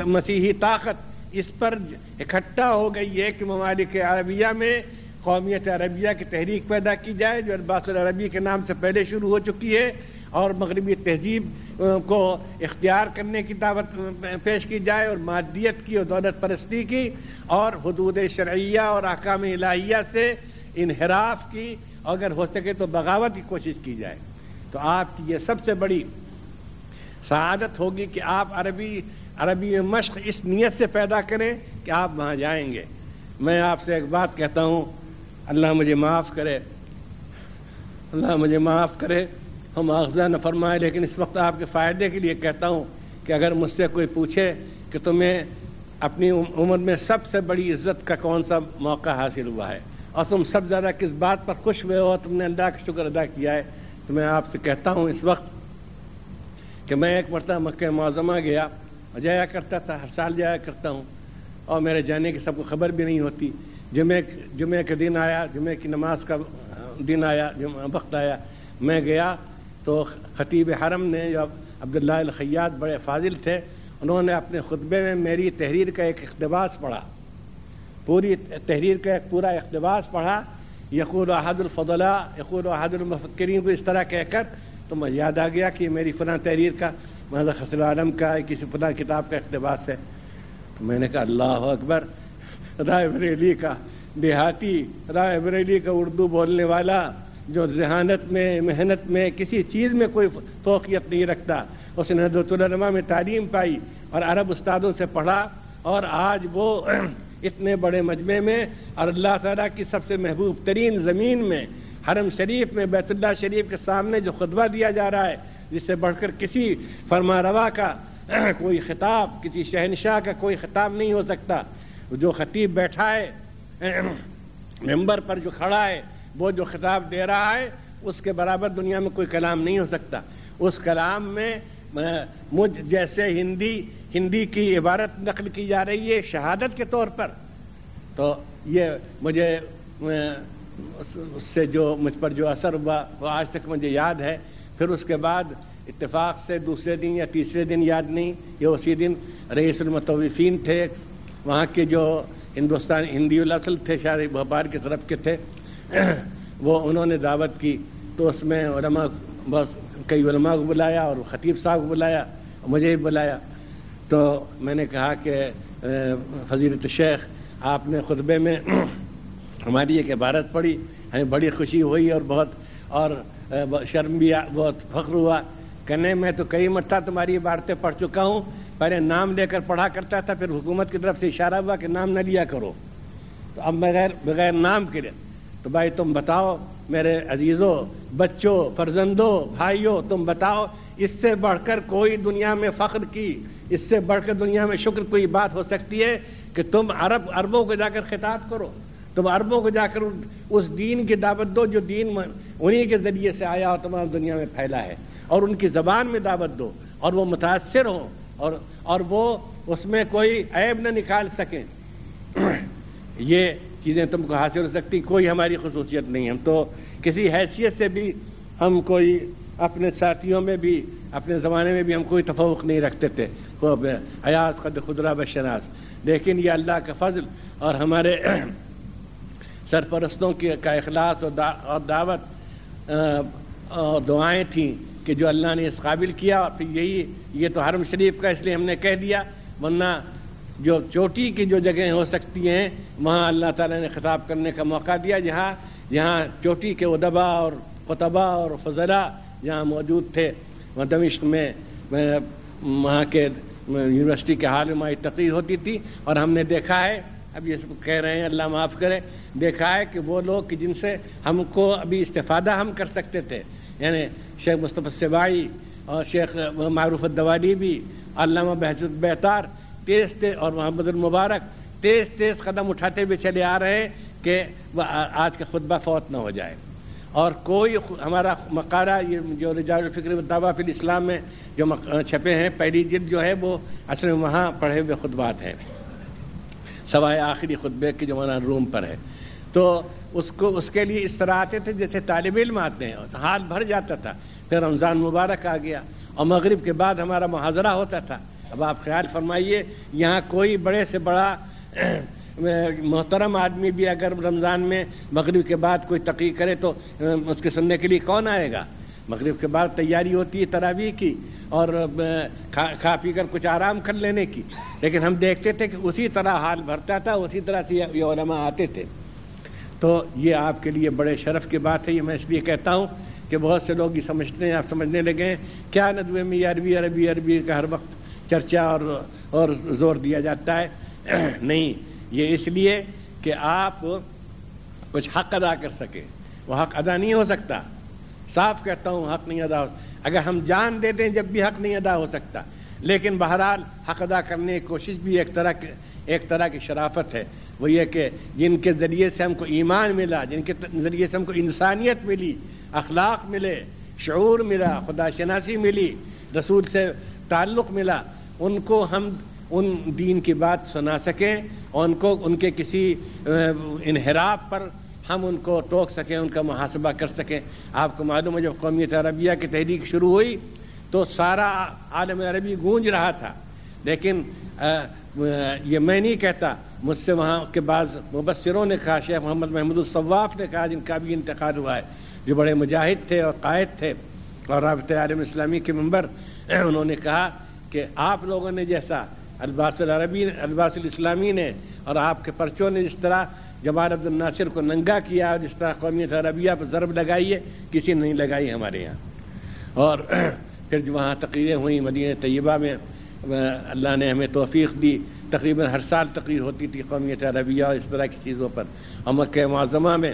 مسیحی طاقت اس پر اکٹھا ہو گئی ہے کہ ممالک عربیہ میں، قومیت عربیہ کی تحریک پیدا کی جائے، جو الباس العربی کے نام سے پہلے شروع ہو چکی ہے۔ اور مغربی تہذیب کو اختیار کرنے کی دعوت پیش کی جائے اور مادیت کی اور دولت پرستی کی اور حدود شرعیہ اور احکام الہیہ سے انحراف کی اگر ہو سکے تو بغاوت کی کوشش کی جائے۔ تو آپ کی یہ سب سے بڑی سعادت ہوگی کہ آپ عربی عربی مشق اس نیت سے پیدا کریں کہ آپ وہاں جائیں گے۔ میں آپ سے ایک بات کہتا ہوں، اللہ مجھے معاف کرے۔ اللہ مجھے معاف کرے۔ ہم آغذہ نہ فرمائے لیکن اس وقت آپ کے فائدے کے لیے کہتا ہوں کہ اگر مجھ سے کوئی پوچھے کہ تمہیں اپنی عمر میں سب سے بڑی عزت کا کون سا موقع حاصل ہوا ہے؟ اور تم سب زیادہ کس بات پر خوش ہوئے ہو؟ تم نے اللہ کا شکر ادا کیا ہے۔ تو میں آپ سے کہتا ہوں اس وقت کہ میں ایک مرتبہ مکہ معظمہ گیا جایا کرتا تھا، ہر سال جایا کرتا ہوں۔ اور میرے جانے کی سب کو خبر بھی نہیں ہوتی۔ جمعے جمعے کے دن آیا جمعے کی نماز کا دن آیا وقت آیا۔ میں گیا تو خطیب حرم نے جو عبداللہ الخیات بڑے فاضل تھے، انہوں نے اپنے خطبے میں میری تحریر کا ایک اقتباس پڑھا۔ پوری تحریر کا ایک پورا اقتباس پڑھا۔ یقول احد الفضلاء، یقول احد المفکرین کو اس طرح کہہ کر تو مجھے یاد آ گیا کہ میری فلاں تحریر کا محض خسر عالم کا کسی فلاں کتاب کا اقتباس ہے۔ تو میں نے کہا، اللہ اکبر، رائے بریلی کا، دیہاتی، رائے بریلی کا اردو بولنے والا جو ذہانت میں، محنت میں، کسی چیز میں کوئی فوقیت نہیں رکھتا۔ اس نے حضرت العلماء میں تعلیم پائی اور عرب استادوں سے پڑھا اور آج وہ اتنے بڑے مجمع میں اور اللہ تعالیٰ کی سب سے محبوب ترین زمین میں، حرم شریف میں، بیت اللہ شریف کے سامنے جو خطبہ دیا جا رہا ہے، جس سے بڑھ کر کسی فرما روا کا کوئی خطاب، کسی شہنشاہ کا کوئی خطاب نہیں ہو سکتا۔ جو خطیب بیٹھا ہے ممبر پر جو کھڑا ہے وہ جو خطاب دے رہا ہے، اس کے برابر دنیا میں کوئی کلام نہیں ہو سکتا۔ اس کلام میں مجھ جیسے ہندی ہندی کی عبارت نقل کی جا رہی ہے شہادت کے طور پر۔ تو یہ مجھے اس سے جو مجھ پر جو اثر ہوا، وہ آج تک مجھے یاد ہے۔ پھر اس کے بعد اتفاق سے دوسرے دن یا تیسرے دن یاد نہیں، یہ اسی دن رئیس المطوفین تھے۔ وہاں کے جو ہندوستان ہندی الاصل تھے شاید بھوپال کی طرف کے تھے۔ وہ انہوں نے دعوت کی تو اس میں علماء بس کئی علماء کو بلایا اور خطیب صاحب کو بلایا، مجھے بھی بلایا۔ تو میں نے کہا کہ فضیلت شیخ، آپ نے خطبے میں ہماری ایک عبارت پڑھی، ہمیں بڑی خوشی ہوئی اور بہت، اور شرم بھی بہت فخر ہوا۔ کہنے، میں تو کئی مرتبہ تمہاری عبارتیں پڑھ چکا ہوں، پہلے نام لے کر پڑھا کرتا تھا، پھر حکومت کی طرف سے اشارہ ہوا کہ نام نہ لیا کرو۔ تو اب بغیر بغیر نام کے تو بھائی تم بتاؤ، میرے عزیزوں بچوں، فرزندوں، بھائیوں، تم بتاؤ، اس سے بڑھ کر کوئی دنیا میں فخر کی، اس سے بڑھ کر دنیا میں شکر کوئی بات ہو سکتی ہے کہ تم عرب، عربوں کو جا کر خطاب کرو۔ تم عربوں کو جا کر اس دین کی دعوت دو جو دین انہی کے ذریعے سے آیا اور تمام دنیا میں پھیلا ہے۔ اور ان کی زبان میں دعوت دو، اور وہ متاثر ہوں، اور اور وہ اس میں کوئی عیب نہ نکال سکیں۔ یہ چیزیں تم کو حاصل ہو سکتی، کوئی ہماری خصوصیت نہیں۔ ہم تو کسی حیثیت سے بھی ہم کوئی اپنے ساتھیوں میں بھی، اپنے زمانے میں بھی ہم کوئی تفوق نہیں رکھتے تھے۔ حیات قد خدرہ بشناس لیکن یہ اللہ کا فضل اور ہمارے سرپرستوں کی کا اخلاص اور دعوت اور دعائیں تھیں کہ جو اللہ نے اس قابل کیا، اور پھر یہی، یہ تو حرم شریف کا اس لیے ہم نے کہہ دیا، ورنہ جو چوٹی کی جو جگہیں ہو سکتی ہیں، وہاں اللہ تعالیٰ نے خطاب کرنے کا موقع دیا۔ جہاں جہاں چوٹی کے ادبا اور قطبہ اور فضلہ جہاں موجود تھے۔ وہ دمشق میں وہاں کے یونیورسٹی کے حال میں تقریر ہوتی تھی۔ اور ہم نے دیکھا ہے، اب یہ کہہ رہے ہیں، اللہ معاف کرے۔ دیکھا ہے کہ وہ لوگ کہ جن سے ہم کو ابھی استفادہ ہم کر سکتے تھے۔ یعنی شیخ مصطفیٰ سوائی اور شیخ معروف الدوالی بھی، علامہ بحث بہتار تیز تیز، اور محمد المبارک تیز تیز قدم اٹھاتے ہوئے چلے آ رہے ہیں کہ آج کا خطبہ فوت نہ ہو جائے۔ اور کوئی ہمارا مقارہ یہ جو رجال الفکر دعویٰ فی الاسلام میں جو چھپے ہیں، پہلی جلد جو ہے وہ اصل میں وہاں پڑھے ہوئے خطبات ہیں۔ سوائے آخری خطبے کی جو مولانا روم پر ہے۔ تو اس کو، اس کے لیے اس طرح آتے تھے جیسے طالب علم آتے ہیں حال بھر جاتا تھا۔ پھر رمضان مبارک آ گیا اور مغرب کے بعد ہمارا محاذرہ ہوتا تھا۔ اب آپ خیال فرمائیے، یہاں کوئی بڑے سے بڑا محترم آدمی بھی اگر رمضان میں مغرب کے بعد کوئی تقی کرے تو اس کے سننے کے لیے کون آئے گا؟ مغرب کے بعد تیاری ہوتی ہے تراویح کی اور کھا پی کر کچھ آرام کر لینے کی۔ لیکن ہم دیکھتے تھے کہ اسی طرح حال بھرتا تھا، اسی طرح سے یہ علماء آتے تھے۔ تو یہ آپ کے لیے بڑے شرف کی بات ہے، یہ میں اس لیے کہتا ہوں کہ بہت سے لوگ یہ سمجھتے ہیں، آپ سمجھنے لگے ہیں، کیا ندوے میں عربی عربی عربی کا ہر وقت چرچا اور اور زور دیا جاتا ہے۔ نہیں، یہ اس لیے کہ آپ کچھ حق ادا کر سکے۔ وہ حق ادا نہیں ہو سکتا۔ صاف کہتا ہوں، حق نہیں ادا ہو اگر ہم جان دے دیں، جب بھی حق نہیں ادا ہو سکتا۔ لیکن بہرحال، حق ادا کرنے کی کوشش بھی ایک طرح ایک طرح کی شرافت ہے۔ وہ یہ کہ جن کے ذریعے سے ہم کو ایمان ملا، جن کے ذریعے سے ہم کو انسانیت ملی، اخلاق ملے، شعور ملا، خدا شناسی ملی، رسول سے تعلق ملا، ان کو ہم ان دین کی بات سنا سکیں اور ان کو ان کے کسی انحراف پر ہم ان کو ٹوک سکیں، ان کا محاسبہ کر سکیں۔ آپ کو معلوم ہے، جب قومیت عربیہ کی تحریک شروع ہوئی تو سارا عالم عربی گونج رہا تھا۔ لیکن یہ میں نہیں کہتا، مجھ سے وہاں کے بعض مبصروں نے کہا، شیخ محمد محمود الصواف نے کہا، جن کا بھی انتقال ہوا ہے، جو بڑے مجاہد تھے اور قائد تھے اور رابطہ عالم اسلامی کے ممبر انہوں نے کہا کہ آپ لوگوں نے جیسا الباس العربی الباس الاسلامی نے اور آپ کے پرچوں نے جس طرح جمال عبد الناصر کو ننگا کیا اور جس طرح قومیت عربیہ پر ضرب لگائی ہے، کسی نے نہیں لگائی ہمارے یہاں۔ اور پھر جو وہاں تقریریں ہوئیں مدینہ طیبہ میں اللہ نے ہمیں توفیق دی۔ تقریباً ہر سال تقریر ہوتی تھی قومیت عربیہ اور اس طرح کی چیزوں پر۔ اور مکہ معظمہ میں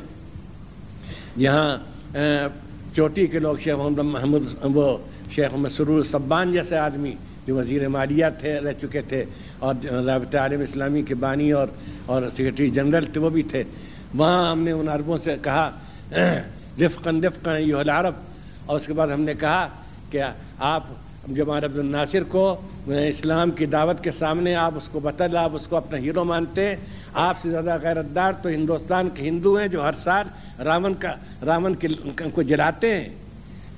یہاں چوٹی کے لوگ شیخ محمد محمود، وہ شیخ محمد سرور صبان جیسے آدمی جو وزیر مالیہ تھے، رہ چکے تھے، اور رابطہ عالم اسلامی کے بانی اور اور سیکرٹری جنرل تھے وہ بھی تھے۔ وہاں ہم نے ان عربوں سے کہا رفقن رفقن یہ العرب۔ اور اس کے بعد ہم نے کہا کہ آپ جمال عبد الناصر کو اسلام کی دعوت کے سامنے آپ اس کو بتل آپ اس کو اپنا ہیرو مانتے، آپ سے زیادہ غیرت دار تو ہندوستان کے ہندو ہیں جو ہر سال راون کا راون کو جلاتے ہیں۔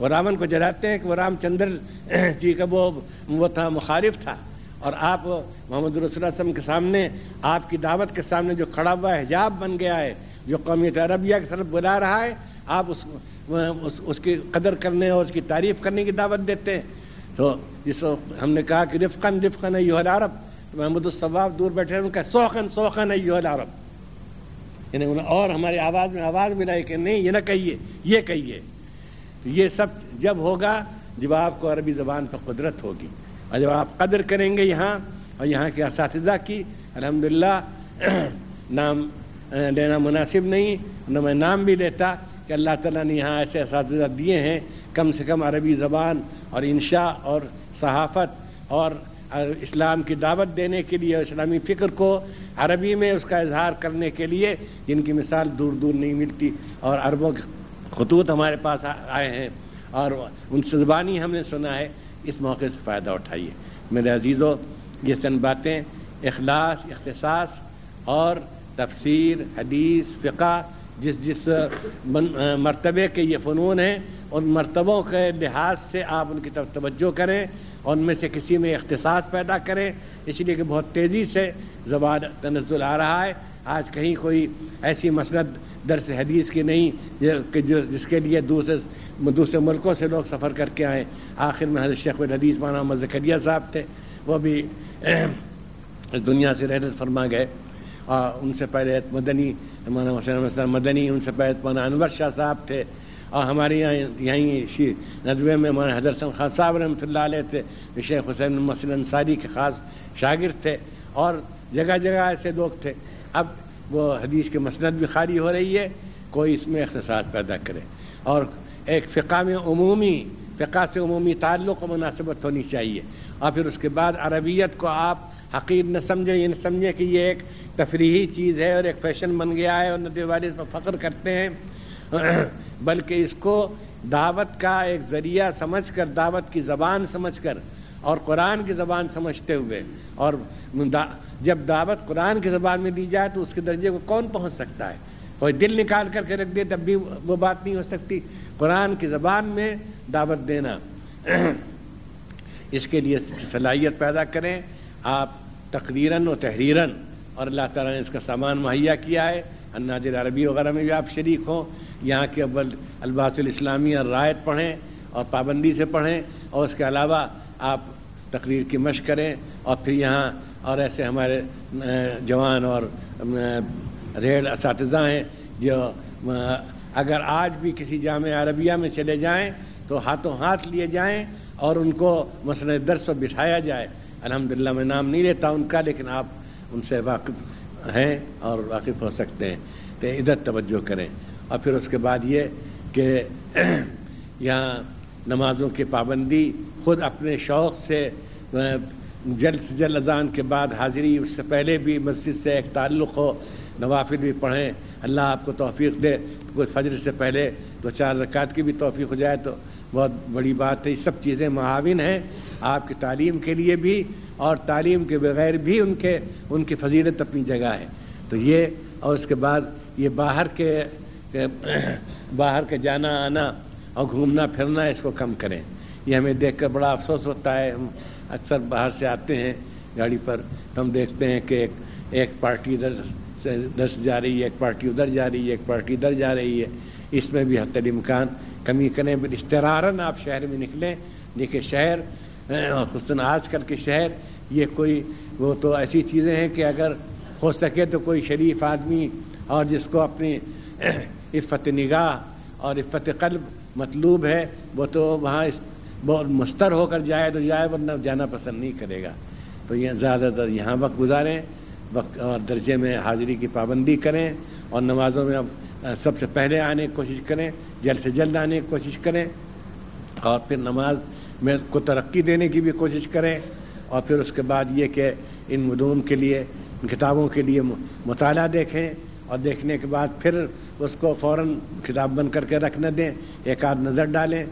وہ راون کو جلاتے ہیں کہ وہ رام چندر جی کا وہ وہ تھا، مخالف تھا۔ اور آپ محمد رسول اللہ وسلم کے سامنے، آپ کی دعوت کے سامنے جو کھڑا ہوا ہے حجاب بن گیا ہے، جو قومیت عربیہ کی طرف بلا رہا ہے، آپ اس اس کی قدر کرنے اور اس کی تعریف کرنے کی دعوت دیتے ہیں۔ تو جس ہم نے کہا کہ رفقن رفقن ایوہ العرب۔ تو محمد الصواب دور بیٹھے ان کا سوخن سوخن ایوہ العرب۔ یعنی اور ہماری آواز میں آواز ملائی کہ نہیں، یہ نہ کہیے، یہ کہیے۔ یہ سب جب ہوگا، جب آپ کو عربی زبان پر قدرت ہوگی۔ اور جب آپ قدر کریں گے یہاں، اور یہاں کے اساتذہ کی، الحمدللہ، نام لینا مناسب نہیں، نہ میں نام بھی لیتا کہ اللہ تعالیٰ نے یہاں ایسے اساتذہ دیے ہیں، کم سے کم عربی زبان اور انشاء اور صحافت اور اسلام کی دعوت دینے کے لیے اسلامی فکر کو عربی میں اس کا اظہار کرنے کے لیے، جن کی مثال دور دور نہیں ملتی اور عربوں کے خطوط ہمارے پاس آئے ہیں اور ان سے زبانی ہم نے سنا ہے، اس موقع سے فائدہ اٹھائیے۔ میرے عزیزوں یہ چند باتیں اخلاص، اختصاص اور تفسیر، حدیث، فقہ، جس جس مرتبے کے یہ فنون ہیں، ان مرتبوں کے لحاظ سے آپ ان کی طرف توجہ کریں اور ان میں سے کسی میں اختصاص پیدا کریں۔ اس لیے کہ بہت تیزی سے زبان تنزل آ رہا ہے۔ آج کہیں کوئی ایسی مسلط درس حدیث کی نہیں کہ جس کے لیے دوسرے دوسرے ملکوں سے لوگ سفر کر کے آئیں آخر میں حضرت شیخ الحدیث مانا مذکریہ صاحب تھے۔ وہ بھی اس دنیا سے رحلت فرما گئے۔ اور ان سے پہلے مدنی، مولانا حسین مدنی، ان سے پہلے مولانا انور شاہ صاحب تھے۔ اور ہمارے یہاں یہیں ندوے میں مولانا حضرت خان صاحب رحمۃ اللہ علیہ تھے۔ شیخ حسین مسلم انصاری کے خاص شاگرد تھے۔ اور جگہ جگہ ایسے لوگ تھے۔ اب وہ حدیث کی مسند بھی خالی ہو رہی ہے، کوئی اس میں اختصاص پیدا کرے۔ اور ایک فقہ میں عمومی، فقہ سے عمومی تعلق و مناسبت ہونی چاہیے۔ اور پھر اس کے بعد عربیت کو آپ حقیق نہ سمجھیں، یہ نہ سمجھیں کہ یہ ایک تفریحی چیز ہے اور ایک فیشن بن گیا ہے اور ندی والے اس پر فخر کرتے ہیں۔ بلکہ اس کو دعوت کا ایک ذریعہ سمجھ کر، دعوت کی زبان سمجھ کر اور قرآن کی زبان سمجھتے ہوئے اور جب دعوت قرآن کی زبان میں دی جائے تو اس کے درجے کو کون پہنچ سکتا ہے؟ کوئی دل نکال کر کے رکھ دے تب بھی وہ بات نہیں ہو سکتی۔ قرآن کی زبان میں دعوت دینا۔ اس کے لیے صلاحیت پیدا کریں۔ آپ تقریراً و تحریراً اور اللہ تعالیٰ نے اس کا سامان مہیا کیا ہے۔ اناجر عربی وغیرہ میں بھی آپ شریک ہوں۔ یہاں کے اول الباس الاسلامی اور رائت پڑھیں اور پابندی سے پڑھیں۔ اور اس کے علاوہ آپ تقریر کی مشق کریں اور پھر یہاں اور ایسے ہمارے جوان اور ریڑھ اساتذہ ہیں جو اگر آج بھی کسی جامع عربیہ میں چلے جائیں تو ہاتھوں ہاتھ لیے جائیں اور ان کو مسئلہ درس پر بٹھایا جائے۔ الحمدللہ میں نام نہیں لیتا ان کا، لیکن آپ ان سے واقف ہیں اور واقف ہو سکتے ہیں۔ تو ادھر توجہ کریں۔ اور پھر اس کے بعد یہ کہ یہاں نمازوں کی پابندی خود اپنے شوق سے جلد سے جلد اذان کے بعد حاضری، اس سے پہلے بھی مسجد سے ایک تعلق ہو، نوافل بھی پڑھیں، اللہ آپ کو توفیق دے۔ کوئی فجر سے پہلے دو چار رکعت کی بھی توفیق ہو جائے تو بہت بڑی بات ہے۔ یہ سب چیزیں معاون ہیں آپ کی تعلیم کے لیے بھی اور تعلیم کے بغیر بھی ان کے، ان کی فضیلت اپنی جگہ ہے۔ تو یہ، اور اس کے بعد یہ باہر کے باہر کے جانا آنا اور گھومنا پھرنا، اس کو کم کریں۔ یہ ہمیں دیکھ کر بڑا افسوس ہوتا ہے۔ اکثر باہر سے آتے ہیں گاڑی پر تو ہم دیکھتے ہیں کہ ایک ایک پارٹی ادھر سے دس جا رہی ہے، ایک پارٹی ادھر جا رہی ہے، ایک پارٹی ادھر جا رہی ہے۔ اس میں بھی حت الامکان کمی کریں۔ اشترارن آپ شہر میں نکلیں۔ دیکھیں شہر، خصوصاً آج کل کے شہر، یہ کوئی، وہ تو ایسی چیزیں ہیں کہ اگر ہو سکے تو کوئی شریف آدمی اور جس کو اپنی عفت نگاہ اور عفت قلب مطلوب ہے، وہ تو وہاں بہت مستر ہو کر جائے تو جائے، ورنہ جانا پسند نہیں کرے گا۔ تو یہ زیادہ تر یہاں وقت گزاریں، وقت اور درجے میں حاضری کی پابندی کریں اور نمازوں میں اب سب سے پہلے آنے کی کوشش کریں، جلد سے جلد آنے کی کوشش کریں اور پھر نماز میں کو ترقی دینے کی بھی کوشش کریں اور پھر اس کے بعد یہ کہ ان مدوم کے لیے، ان کتابوں کے لیے مطالعہ دیکھیں اور دیکھنے کے بعد پھر اس کو فوراً کتاب بند کر کے رکھ نہ دیں، ایک آدھ نظر ڈالیں۔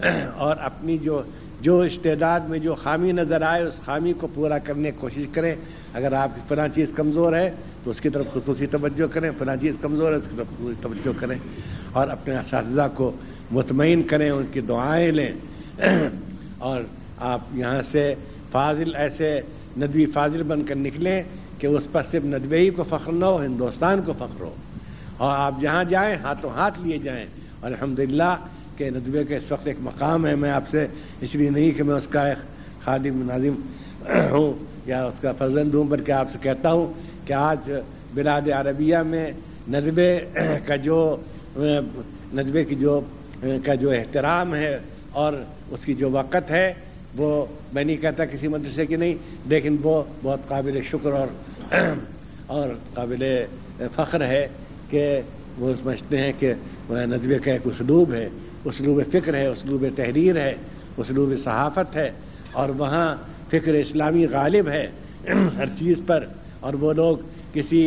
اور اپنی جو جو استعداد میں جو خامی نظر آئے، اس خامی کو پورا کرنے کی کوشش کریں۔ اگر آپ فلاں چیز کمزور ہے، تو اس کی طرف خصوصی توجہ کریں۔ فلاں چیز کمزور ہے، اس کی طرف خصوصی توجہ کریں۔ اور اپنے اساتذہ کو مطمئن کریں، ان کی دعائیں لیں۔ اور آپ یہاں سے فاضل، ایسے ندوی فاضل بن کر نکلیں کہ اس پر صرف ندوے ہی کو فخر نہ ہو، ہندوستان کو فخر ہو۔ اور آپ جہاں جائیں، ہاتھوں ہاتھ لیے جائیں۔ اور الحمد کہ ندوے کے اس وقت ایک مقام ہے۔ میں آپ سے اس لیے نہیں کہ میں اس کا ایک خادم ناظم ہوں یا اس کا فرزند ہوں، بلکہ آپ سے کہتا ہوں کہ آج بلاد عربیہ میں ندوے کا جو، ندوے کی جو، کا جو احترام ہے اور اس کی جو وقت ہے، وہ میں نہیں کہتا کسی مدرسے کی نہیں، لیکن وہ بہت قابل شکر اور اور قابل فخر ہے کہ وہ سمجھتے ہیں کہ ندوے کا ایک اسلوب ہے۔ اسلوب فکر ہے، اسلوب تحریر ہے، اسلوب صحافت ہے اور وہاں فکر اسلامی غالب ہے ہر چیز پر اور وہ لوگ کسی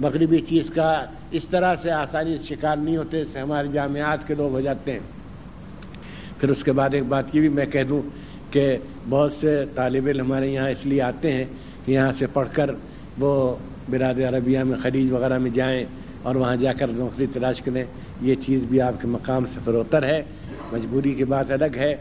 مغربی چیز کا اس طرح سے آسانی سے شکار نہیں ہوتے اس سے ہمارے جامعات کے لوگ ہو جاتے ہیں۔ پھر اس کے بعد ایک بات یہ بھی میں کہہ دوں کہ بہت سے طالب علم ہمارے یہاں اس لیے آتے ہیں کہ یہاں سے پڑھ کر وہ براد عربیہ میں خلیج وغیرہ میں جائیں اور وہاں جا کر نوکری تلاش کریں۔ یہ چیز بھی آپ کے مقام سے فروتر ہے، مجبوری کی بات الگ ہے،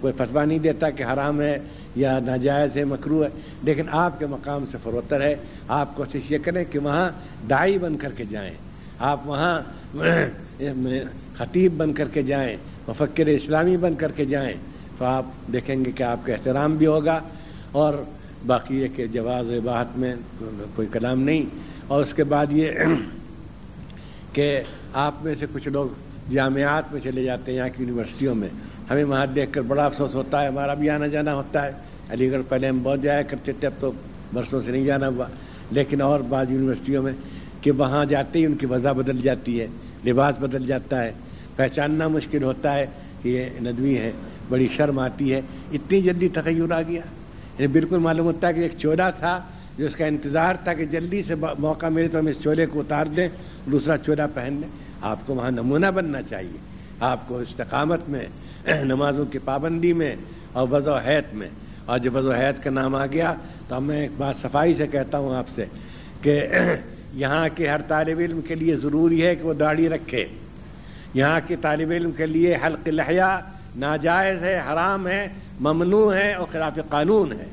کوئی فتوا نہیں دیتا کہ حرام ہے یا ناجائز ہے مکرو ہے، لیکن آپ کے مقام سے فروتر ہے۔ آپ کوشش یہ کریں کہ وہاں دائی بن کر کے جائیں۔ آپ وہاں خطیب بن کر کے جائیں، مفکر اسلامی بن کر کے جائیں۔ تو آپ دیکھیں گے کہ آپ کا احترام بھی ہوگا اور باقی یہ کہ جواز بات میں کوئی کلام نہیں۔ اور اس کے بعد یہ کہ آپ میں سے کچھ لوگ جامعات میں چلے جاتے ہیں، یہاں کی یونیورسٹیوں میں۔ ہمیں وہاں دیکھ کر بڑا افسوس ہوتا ہے، ہمارا بھی آنا جانا ہوتا ہے۔ علی گڑھ پہلے ہم بہت جایا کرتے تھے، اب تو برسوں سے نہیں جانا ہوا۔ لیکن اور بعض یونیورسٹیوں میں کہ وہاں جاتے ہی ان کی وضع بدل جاتی ہے، لباس بدل جاتا ہے۔ پہچاننا مشکل ہوتا ہے کہ یہ ندوی ہے بڑی شرم آتی ہے۔ اتنی جلدی تخیر آ گیا۔ یعنی بالکل معلوم ہوتا ہے کہ ایک چولہا تھا، جو اس کا انتظار تھا کہ جلدی سے موقع ملے تو ہم اس چولہے کو اتار دیں۔ دوسرا چولہا پہن لیں۔ آپ کو وہاں نمونہ بننا چاہیے۔ آپ کو استقامت میں، نمازوں کی پابندی میں اور وضع و حیت میں۔ اور جب وضع و حیت کا نام آ گیا تو میں ایک بات صفائی سے کہتا ہوں آپ سے کہ یہاں کے ہر طالب علم کے لیے ضروری ہے کہ وہ داڑھی رکھے۔ یہاں کے طالب علم کے لیے حلق لحیا ناجائز ہے، حرام ہے، ممنوع ہے اور خلاف قانون ہے۔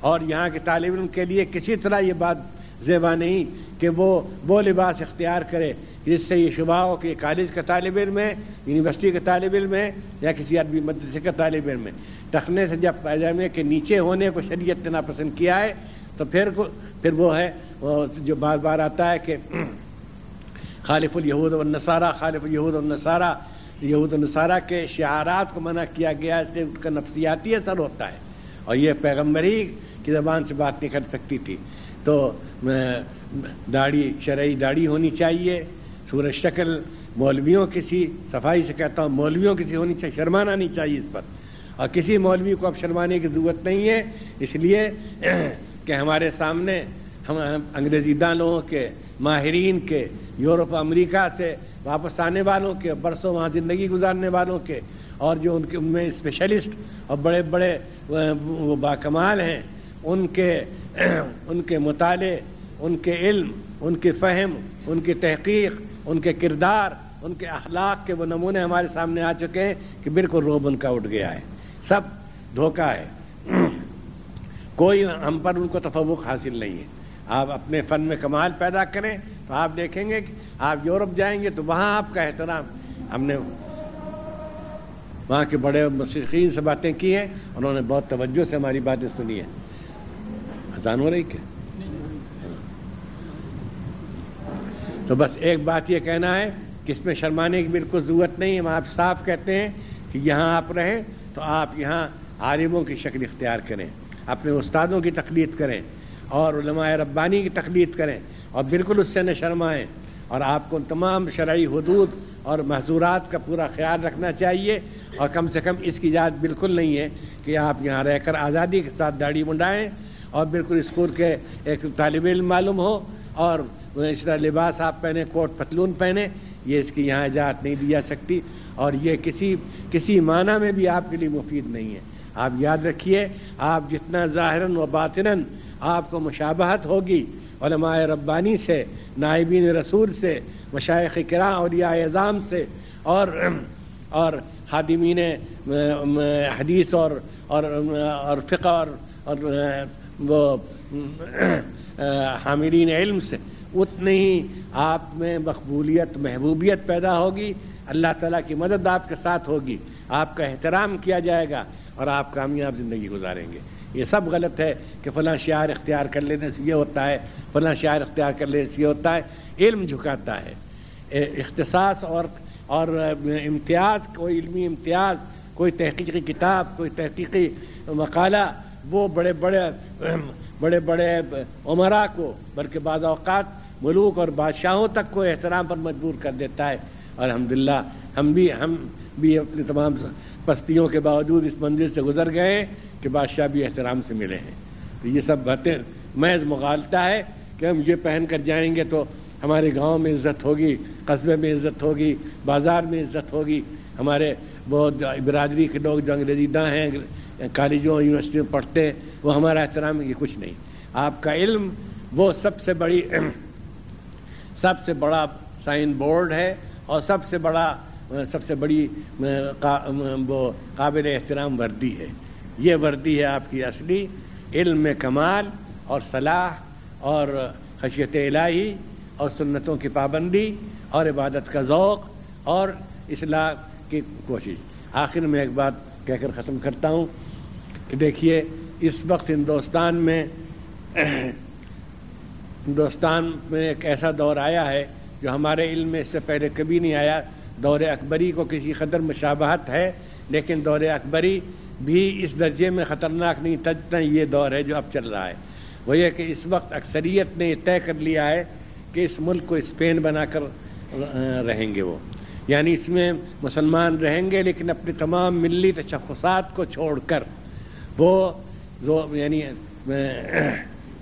اور یہاں کے طالب علم کے لیے کسی طرح یہ بات زیبا نہیں کہ وہ وہ لباس اختیار کرے، جس سے یہ شبہ ہو کہ کالج کا طالب علم ہے یونیورسٹی کا طالب علم ہے یا کسی عربی مدرسے کا طالب علم ہے ٹکنے سے جب پیجامے کے نیچے ہونے کو شریعت نے ناپسند کیا ہے، تو پھر پھر وہ ہے، وہ جو بار بار آتا ہے کہ خالف الیہود النصارہ خالف الیہود النصارہ یہود النصارہ کے شعارات کو منع کیا گیا اس لیے ان کا نفسیاتی اثر ہوتا ہے۔ اور یہ پیغمبری کی زبان سے بات نہیں کر سکتی تھی۔ تو داڑھی، شرعی داڑھی ہونی چاہیے۔ سورج شکل مولویوں کسی صفائی سے کہتا ہوں، مولویوں کسی ہونی چاہیے، شرمانا نہیں چاہیے اس پر۔ اور کسی مولوی کو اب شرمانے کی ضرورت نہیں ہے، اس لیے کہ ہمارے سامنے ہم انگریزی دانوں کے، ماہرین کے، یورپ، امریکہ سے واپس آنے والوں کے، برسوں وہاں زندگی گزارنے والوں کے اور جو ان کے، ان میں اسپیشلسٹ اور بڑے بڑے، وہ باکمال ہیں، ان کے ان کے مطالعے ان کے علم، ان کے فہم، ان کی تحقیق، ان کے کردار، ان کے اخلاق کے وہ نمونے ہمارے سامنے آ چکے ہیں کہ بالکل روب ان کا اٹھ گیا ہے۔ سب دھوکہ ہے۔ کوئی ہم پر ان کو تفوق حاصل نہیں ہے۔ آپ اپنے فن میں کمال پیدا کریں تو آپ دیکھیں گے کہ آپ یورپ جائیں گے تو وہاں آپ کا احترام۔ ہم نے وہاں کے بڑے مشرقین سے باتیں کی ہیں، انہوں نے بہت توجہ سے ہماری باتیں سنی ہیں۔ ہو رہی کیا تو بس ایک بات یہ کہنا ہے کہ اس میں شرمانے کی بالکل ضرورت نہیں ہم آپ صاف کہتے ہیں کہ یہاں آپ رہیں تو آپ یہاں عالموں کی شکل اختیار کریں، اپنے استادوں کی تقلید کریں اور علماء ربانی کی تقلید کریں اور بالکل اس سے نہ شرمائیں۔ اور آپ کو تمام شرعی حدود اور محضورات کا پورا خیال رکھنا چاہیے۔ اور کم سے کم اس کی اجازت بالکل نہیں ہے کہ آپ یہاں رہ کر آزادی کے ساتھ داڑھی منڈائیں اور بالکل اسکول کے ایک طالب علم معلوم ہو اور اس طرح لباس آپ پہنے، کوٹ پتلون پہنے، یہ اس کی یہاں اجازت نہیں دی جا سکتی اور یہ کسی کسی معنی میں بھی آپ کے لیے مفید نہیں ہے۔ آپ یاد رکھیے، آپ جتنا ظاہراً و باطن آپ کو مشابہت ہوگی علماء ربانی سے، نائبین رسول سے مشائق کرا اور یا اعظام سے اور اور خادمین حدیث اور اور اور فقہ اور اور، وہ حاملین علم سے۔ اتنی ہی آپ میں مقبولیت، محبوبیت پیدا ہوگی، اللہ تعالیٰ کی مدد آپ کے ساتھ ہوگی، آپ کا احترام کیا جائے گا اور آپ کامیاب زندگی گزاریں گے۔ یہ سب غلط ہے کہ فلاں شعر اختیار کر لینے سے یہ ہوتا ہے، فلاں شعر اختیار کر لینے سے یہ ہوتا ہے۔ علم جھکاتا ہے۔ اختصاص اور اور امتیاز، کوئی علمی امتیاز، کوئی تحقیقی کتاب، کوئی تحقیقی مقالہ، وہ بڑے بڑے بڑے بڑے عمرا کو، بلکہ بعض اوقات ملوک اور بادشاہوں تک کو احترام پر مجبور کر دیتا ہے۔ اور الحمد ہم بھی ہم بھی اپنی تمام پستیوں کے باوجود اس منزل سے گزر گئے کہ بادشاہ بھی احترام سے ملے ہیں۔ تو یہ سب باتیں محض مغالتا ہے کہ ہم یہ پہن کر جائیں گے تو ہمارے گاؤں میں عزت ہوگی، قصبے میں عزت ہوگی، بازار میں عزت ہوگی۔ ہمارے بہت برادری کے لوگ جو انگریزی داں ہیں، کالجوں یونیورسٹی میں پڑھتے ہیں، وہ ہمارا احترام یہ کچھ نہیں۔ آپ کا علم وہ سب سے بڑی سب سے بڑا سائن بورڈ ہے اور سب سے بڑا، سب سے بڑی وہ قابل احترام وردی ہے۔ یہ وردی ہے آپ کی اصلی علم کمال اور صلاح اور خشیت الہی اور سنتوں کی پابندی اور عبادت کا ذوق اور اصلاح کی کوشش۔ آخر میں ایک بات کہہ کر ختم کرتا ہوں کہ دیکھیے، اس وقت ہندوستان میں ہندوستان میں ایک ایسا دور آیا ہے جو ہمارے علم میں اس سے پہلے کبھی نہیں آیا۔ دور اکبری کو کسی قدر مشابہت ہے، لیکن دور اکبری بھی اس درجے میں خطرناک نہیں تجنا یہ دور ہے جو اب چل رہا ہے۔ وہ یہ کہ اس وقت اکثریت نے یہ طے کر لیا ہے کہ اس ملک کو اسپین بنا کر رہیں گے وہ۔ یعنی اس میں مسلمان رہیں گے، لیکن اپنے تمام ملی تشخصات کو چھوڑ کر وہ یعنی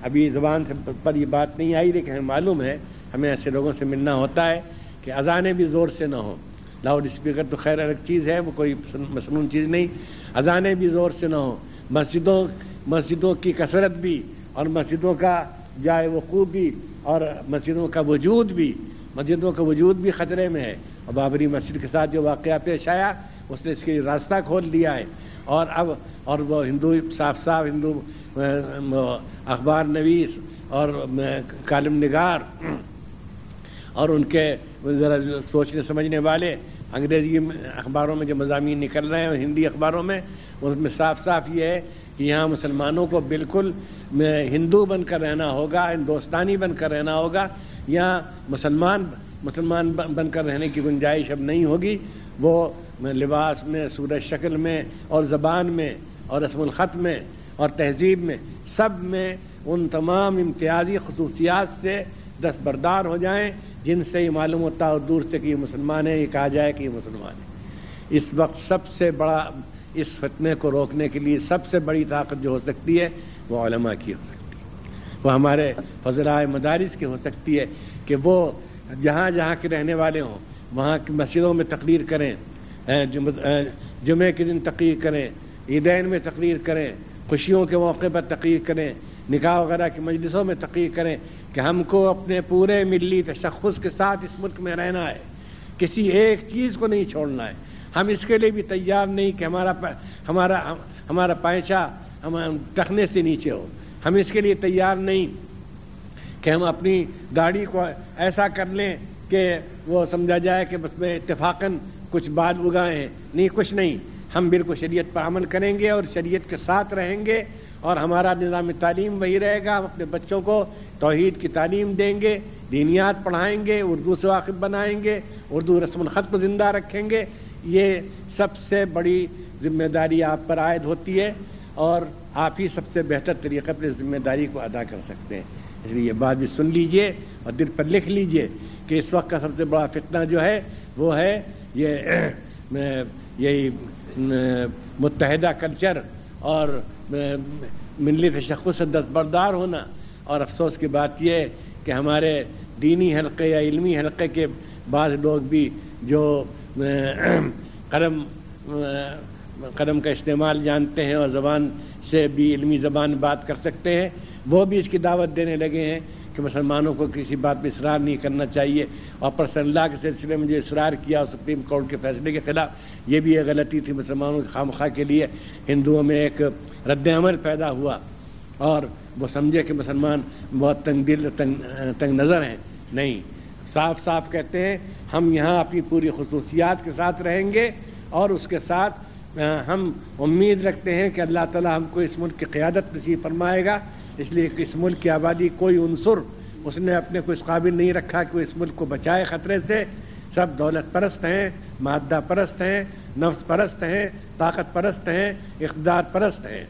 ابھی زبان سے پر یہ بات نہیں آئی لیکن ہمیں معلوم ہے، ہمیں ایسے لوگوں سے ملنا ہوتا ہے کہ اذانیں بھی زور سے نہ ہوں۔ لاؤڈ اسپیکر تو خیر الگ چیز ہے، وہ کوئی مصنون چیز نہیں۔ اذانیں بھی زور سے نہ ہوں۔ مسجدوں مسجدوں کی کثرت بھی اور مسجدوں کا جائے وقوع بھی اور مسجدوں کا وجود بھی، مسجدوں کا وجود بھی خطرے میں ہے۔ اور بابری مسجد کے ساتھ جو واقعہ پیش آیا، اس نے اس کے راستہ کھول دیا ہے۔ اور اب اور وہ ہندو صاف صاف ہندو اخبار نویس اور کالم نگار اور ان کے ذرا سوچنے سمجھنے والے انگریزی اخباروں میں جو مضامین نکل رہے ہیں اور ہندی اخباروں میں اس میں صاف صاف یہ ہے کہ یہاں مسلمانوں کو بالکل ہندو بن کر رہنا ہوگا، ہندوستانی بن کر رہنا ہوگا، یہاں مسلمان مسلمان بن کر رہنے کی گنجائش اب نہیں ہوگی، وہ لباس میں، سورج شکل میں اور زبان میں اور رسم الخط میں اور تہذیب میں سب میں ان تمام امتیازی خصوصیات سے دستبردار ہو جائیں، جن سے یہ معلوم ہوتا ہے دور سے کہ یہ مسلمان ہے یہ کہا جائے کہ یہ مسلمان ہے اس وقت سب سے بڑا، اس فتنے کو روکنے کے لیے سب سے بڑی طاقت جو ہو سکتی ہے، وہ علماء کی ہو سکتی ہے۔ وہ ہمارے فضلائے مدارس کی ہو سکتی ہے کہ وہ جہاں جہاں کے رہنے والے ہوں، وہاں کی مسجدوں میں تقریر کریں جمعے کے دن تقریر کریں عیدین میں تقریر کریں، خوشیوں کے موقع پر تقریر کریں، نکاح وغیرہ کی مجلسوں میں تقریر کریں کہ ہم کو اپنے پورے ملی تشخص کے ساتھ اس ملک میں رہنا ہے۔ کسی ایک چیز کو نہیں چھوڑنا ہے۔ ہم اس کے لیے بھی تیار نہیں کہ ہمارا ہمارا ہمارا پیچہ ہم ٹکنے سے نیچے ہو۔ ہم اس کے لیے تیار نہیں کہ ہم اپنی گاڑی کو ایسا کر لیں کہ وہ سمجھا جائے کہ بس میں اتفاقاً کچھ بال اگائے ہیں۔ نہیں، کچھ نہیں۔ ہم بالکل شریعت پر عمل کریں گے اور شریعت کے ساتھ رہیں گے اور ہمارا نظام تعلیم وہی رہے گا۔ ہم اپنے بچوں کو توحید کی تعلیم دیں گے، دینیات پڑھائیں گے، اردو سے واقف بنائیں گے، اردو رسم الخط کو زندہ رکھیں گے۔ یہ سب سے بڑی ذمہ داری آپ پر عائد ہوتی ہے اور آپ ہی سب سے بہتر طریقے پر ذمہ داری کو ادا کر سکتے ہیں۔ اس لیے یہ بات بھی سن لیجیے اور دل پر لکھ لیجیے کہ اس وقت کا سب سے بڑا فتنہ جو ہے، وہ ہے یہ یہی متحدہ کلچر اور ملی تشخص سے دستبردار ہونا اور افسوس کی بات یہ ہے کہ ہمارے دینی حلقے یا علمی حلقے کے بعض لوگ بھی جو قلم قلم کا استعمال جانتے ہیں اور زبان سے بھی علمی زبان بات کر سکتے ہیں، وہ بھی اس کی دعوت دینے لگے ہیں کہ مسلمانوں کو کسی بات پہ اصرار نہیں کرنا چاہیے۔ اور پرسن اللہ کے سلسلے میں جو اصرار کیا سپریم کورٹ کے فیصلے کے خلاف، یہ بھی ایک غلطی تھی مسلمانوں کے خامخواہ کے لیے۔ ہندوؤں میں ایک رد عمل پیدا ہوا۔ اور وہ سمجھے کہ مسلمان بہت تنگ دل تنگ تنگ نظر ہیں۔ نہیں، صاف صاف کہتے ہیں، ہم یہاں اپنی پوری خصوصیات کے ساتھ رہیں گے اور اس کے ساتھ، ہم امید رکھتے ہیں کہ اللہ تعالیٰ ہم کو اس ملک کی قیادت نصیب فرمائے گا۔ اس لیے اس ملک کی آبادی کوئی عنصر اس نے اپنے کو اس قابل نہیں رکھا کہ وہ اس ملک کو بچائے خطرے سے۔ سب دولت پرست ہیں، مادہ پرست ہیں، نفس پرست ہیں، طاقت پرست ہیں، اقدار پرست ہیں،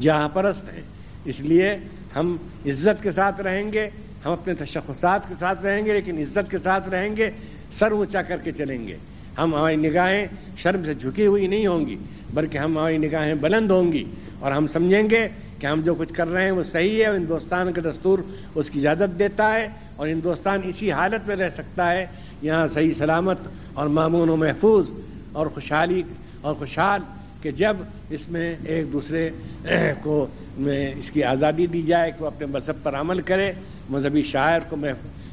جہاں پرست ہیں۔ اس لیے ہم عزت کے ساتھ رہیں گے، ہم اپنے تشخصات کے ساتھ رہیں گے، لیکن عزت کے ساتھ رہیں گے، سر اونچا کر کے چلیں گے۔ ہم ہماری نگاہیں شرم سے جھکی ہوئی نہیں ہوں گی، بلکہ ہم ہماری نگاہیں بلند ہوں گی اور ہم سمجھیں گے کہ ہم جو کچھ کر رہے ہیں وہ صحیح ہے اور ہندوستان کا دستور اس کی اجازت دیتا ہے اور ہندوستان اسی حالت میں رہ سکتا ہے، یہاں صحیح سلامت اور معمون و محفوظ اور خوشحالی اور خوشحال کہ جب اس میں ایک دوسرے کو میں اس کی آزادی دی جائے، کہ وہ اپنے مذہب پر عمل کرے، مذہبی شاعر کو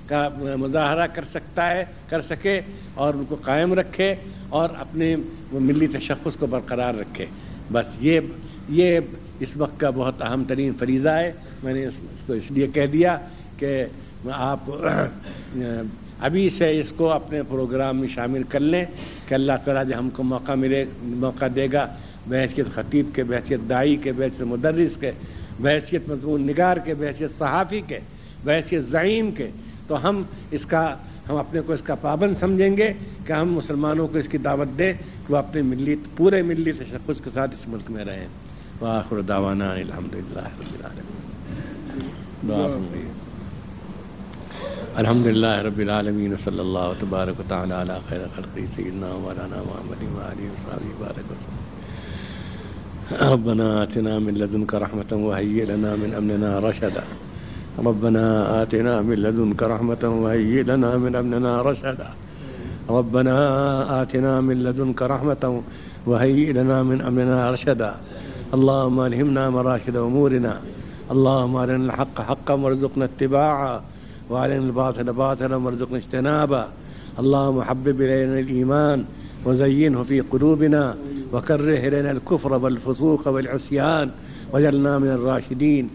کا مظاہرہ کر سکتا ہے، کر سکے اور ان کو قائم رکھے اور اپنے ملی تشخص کو برقرار رکھے۔ بس یہ یہ اس وقت کا بہت اہم ترین فریضہ ہے۔ میں نے اس کو اس لیے کہہ دیا کہ آپ ابھی سے اس کو اپنے پروگرام میں شامل کر لیں۔ کہ اللہ تعالیٰ جو ہم کو موقع ملے، موقع دے گا۔ بحثیت خطیب کے، بحثیت دائی کے، بحثیت مدرس کے، بحثیت مضمون نگار کے، بحثیت صحافی کے، بحثیت زعیم کے۔ تو ہم اس کا ہم اپنے کو اس کا پابند سمجھیں گے کہ ہم مسلمانوں کو اس کی دعوت دیں کہ وہ اپنے ملی پورے ملی تشخص کے ساتھ اس ملک میں رہیں۔ واخر دعوانا الحمد لله رب العالمين الحمد لله رب العالمين صلى الله تبارك وتعالى على خير خلقه سيدنا مولانا محمد وآله وصحبه بارك وسلم ربنا آتنا من لدنك رحمة وهيئ لنا من أمننا رشدا. ربنا آتنا من لدنك رحمة وهيئ لنا من أمننا رشدا. ربنا آتنا من لدنك رحمة وهيئ لنا من أمننا رشدا. اللهم الهمنا مراشد امورنا اللهم ارنا الحق حقا وارزقنا اتباعه. وارنا الباطل باطلا وارزقنا اجتنابه. اللهم حبب الينا الايمان وزينه في قلوبنا. وكره الينا الكفر والفسوق والعصيان. وجعلنا من الراشدين،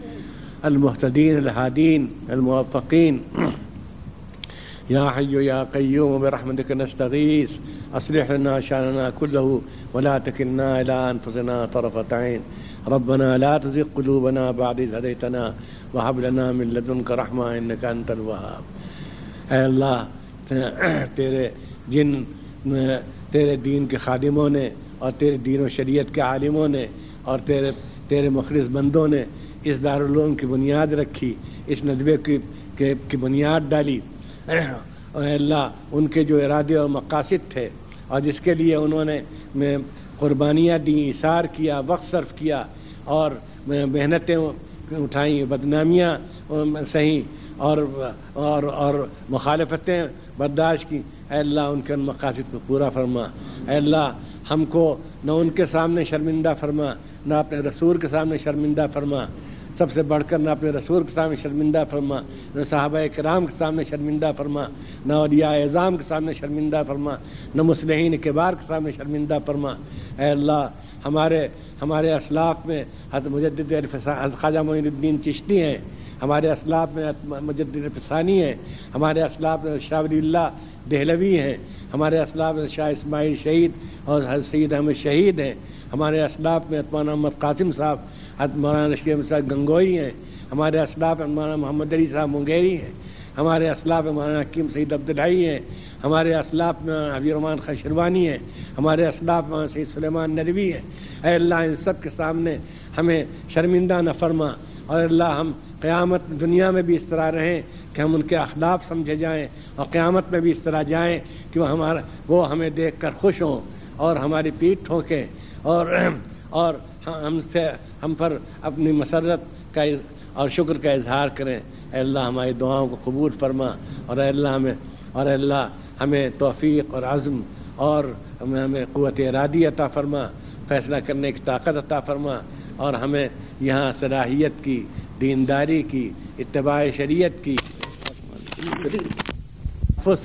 المهتدين، الهادين، الموفقين. يا حي يا قيوم، برحمتك نستغيث. اصلح لنا شاننا كله. ولا تكلنا إلى أنفسنا طرفة عين. ربنا لا تزغ قلوبنا بعد إذ هديتنا وهب لنا من لدنك رحمة إنك أنت الوهاب. اے اللہ، تیرے جن، تیرے دین کے خادموں نے اور تیرے دین و شریعت کے عالموں نے اور تیرے تیرے مخلص بندوں نے اس دارالعلوم کی بنیاد رکھی، اس ندوے کی کی بنیاد ڈالی۔ اے اللہ، ان کے جو ارادے اور مقاصد تھے اور جس کے لیے انہوں نے میں قربانیاں دیں اشار کیا، وقت صرف کیا اور محنتیں اٹھائیں، بدنامیاں صحیح اور اور اور مخالفتیں برداشت کی اے اللہ، ان کے ان مقاصد کو پورا فرما۔ اے اللہ، ہم کو نہ ان کے سامنے شرمندہ فرما، نہ اپنے رسول کے سامنے شرمندہ فرما۔ سب سے بڑھ کر نہ اپنے رسول کے سامنے شرمندہ فرما، نہ صحابہ کرام کے سامنے شرمندہ فرما، نہ اولیاء اعظام کے سامنے شرمندہ فرما، نہ مسلحین کبار کے سامنے شرمندہ فرما۔ اے اللہ، ہمارے ہمارے اسلاف میں حضرت مجدد خواجہ معین الدین چشتی ہیں، ہمارے اسلاف میں مجد فسانی ہیں، ہمارے اسلاف میں شاہ ولی اللہ دہلوی ہیں، ہمارے اسلاف میں شاہ اسماعیل شہید اور حضرت سید احمد شہید ہیں، ہمارے اسلاف میں اطمان احمد قاسم صاحب مولانا رشید صاحب گنگوئی ہیں، ہمارے اسلاف مولانا محمد علی صاحب منگیری ہیں، ہمارے اسلاف مولانا حکیم سعید عبدالحی ہیں، ہمارے اسلاف میں حبی رحمان خشروانی ہیں، ہمارے اسلاف میں سعید سلیمان ندوی ہیں۔ اے اللہ، ان سب کے سامنے ہمیں شرمندہ نہ فرما اور اللہ، ہم قیامت دنیا میں بھی اس طرح رہیں کہ ہم ان کے اخلاق سمجھے جائیں اور قیامت میں بھی اس طرح جائیں کہ وہ ہمارا، وہ ہمیں دیکھ کر خوش ہوں اور ہماری پیٹ ٹھوکیں اور اور ہم سے ہم پر اپنی مسرت کا اور شکر کا اظہار کریں۔ اے اللہ ہماری دعاؤں کو قبول فرما اور اے اللہ ہمیں اور اے اللہ ہمیں توفیق اور عزم اور ہمیں ہمیں قوت ارادی عطا فرما، فیصلہ کرنے کی طاقت عطا فرما اور ہمیں یہاں صلاحیت کی، دینداری کی، اتباع شریعت کی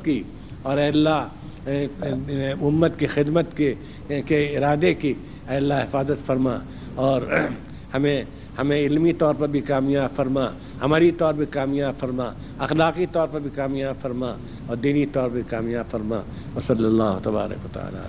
کی اور اے اللہ امت کی خدمت کے کے ارادے کی۔ اے اللہ حفاظت فرما۔ اور ہمیں ہمیں علمی طور پر بھی کامیاب فرما، ہماری طور پہ کامیاب فرما، اخلاقی طور پر بھی کامیاب فرما اور دینی طور پر کامیاب فرما۔ وصلی صلی اللہ تبارک تعالیٰ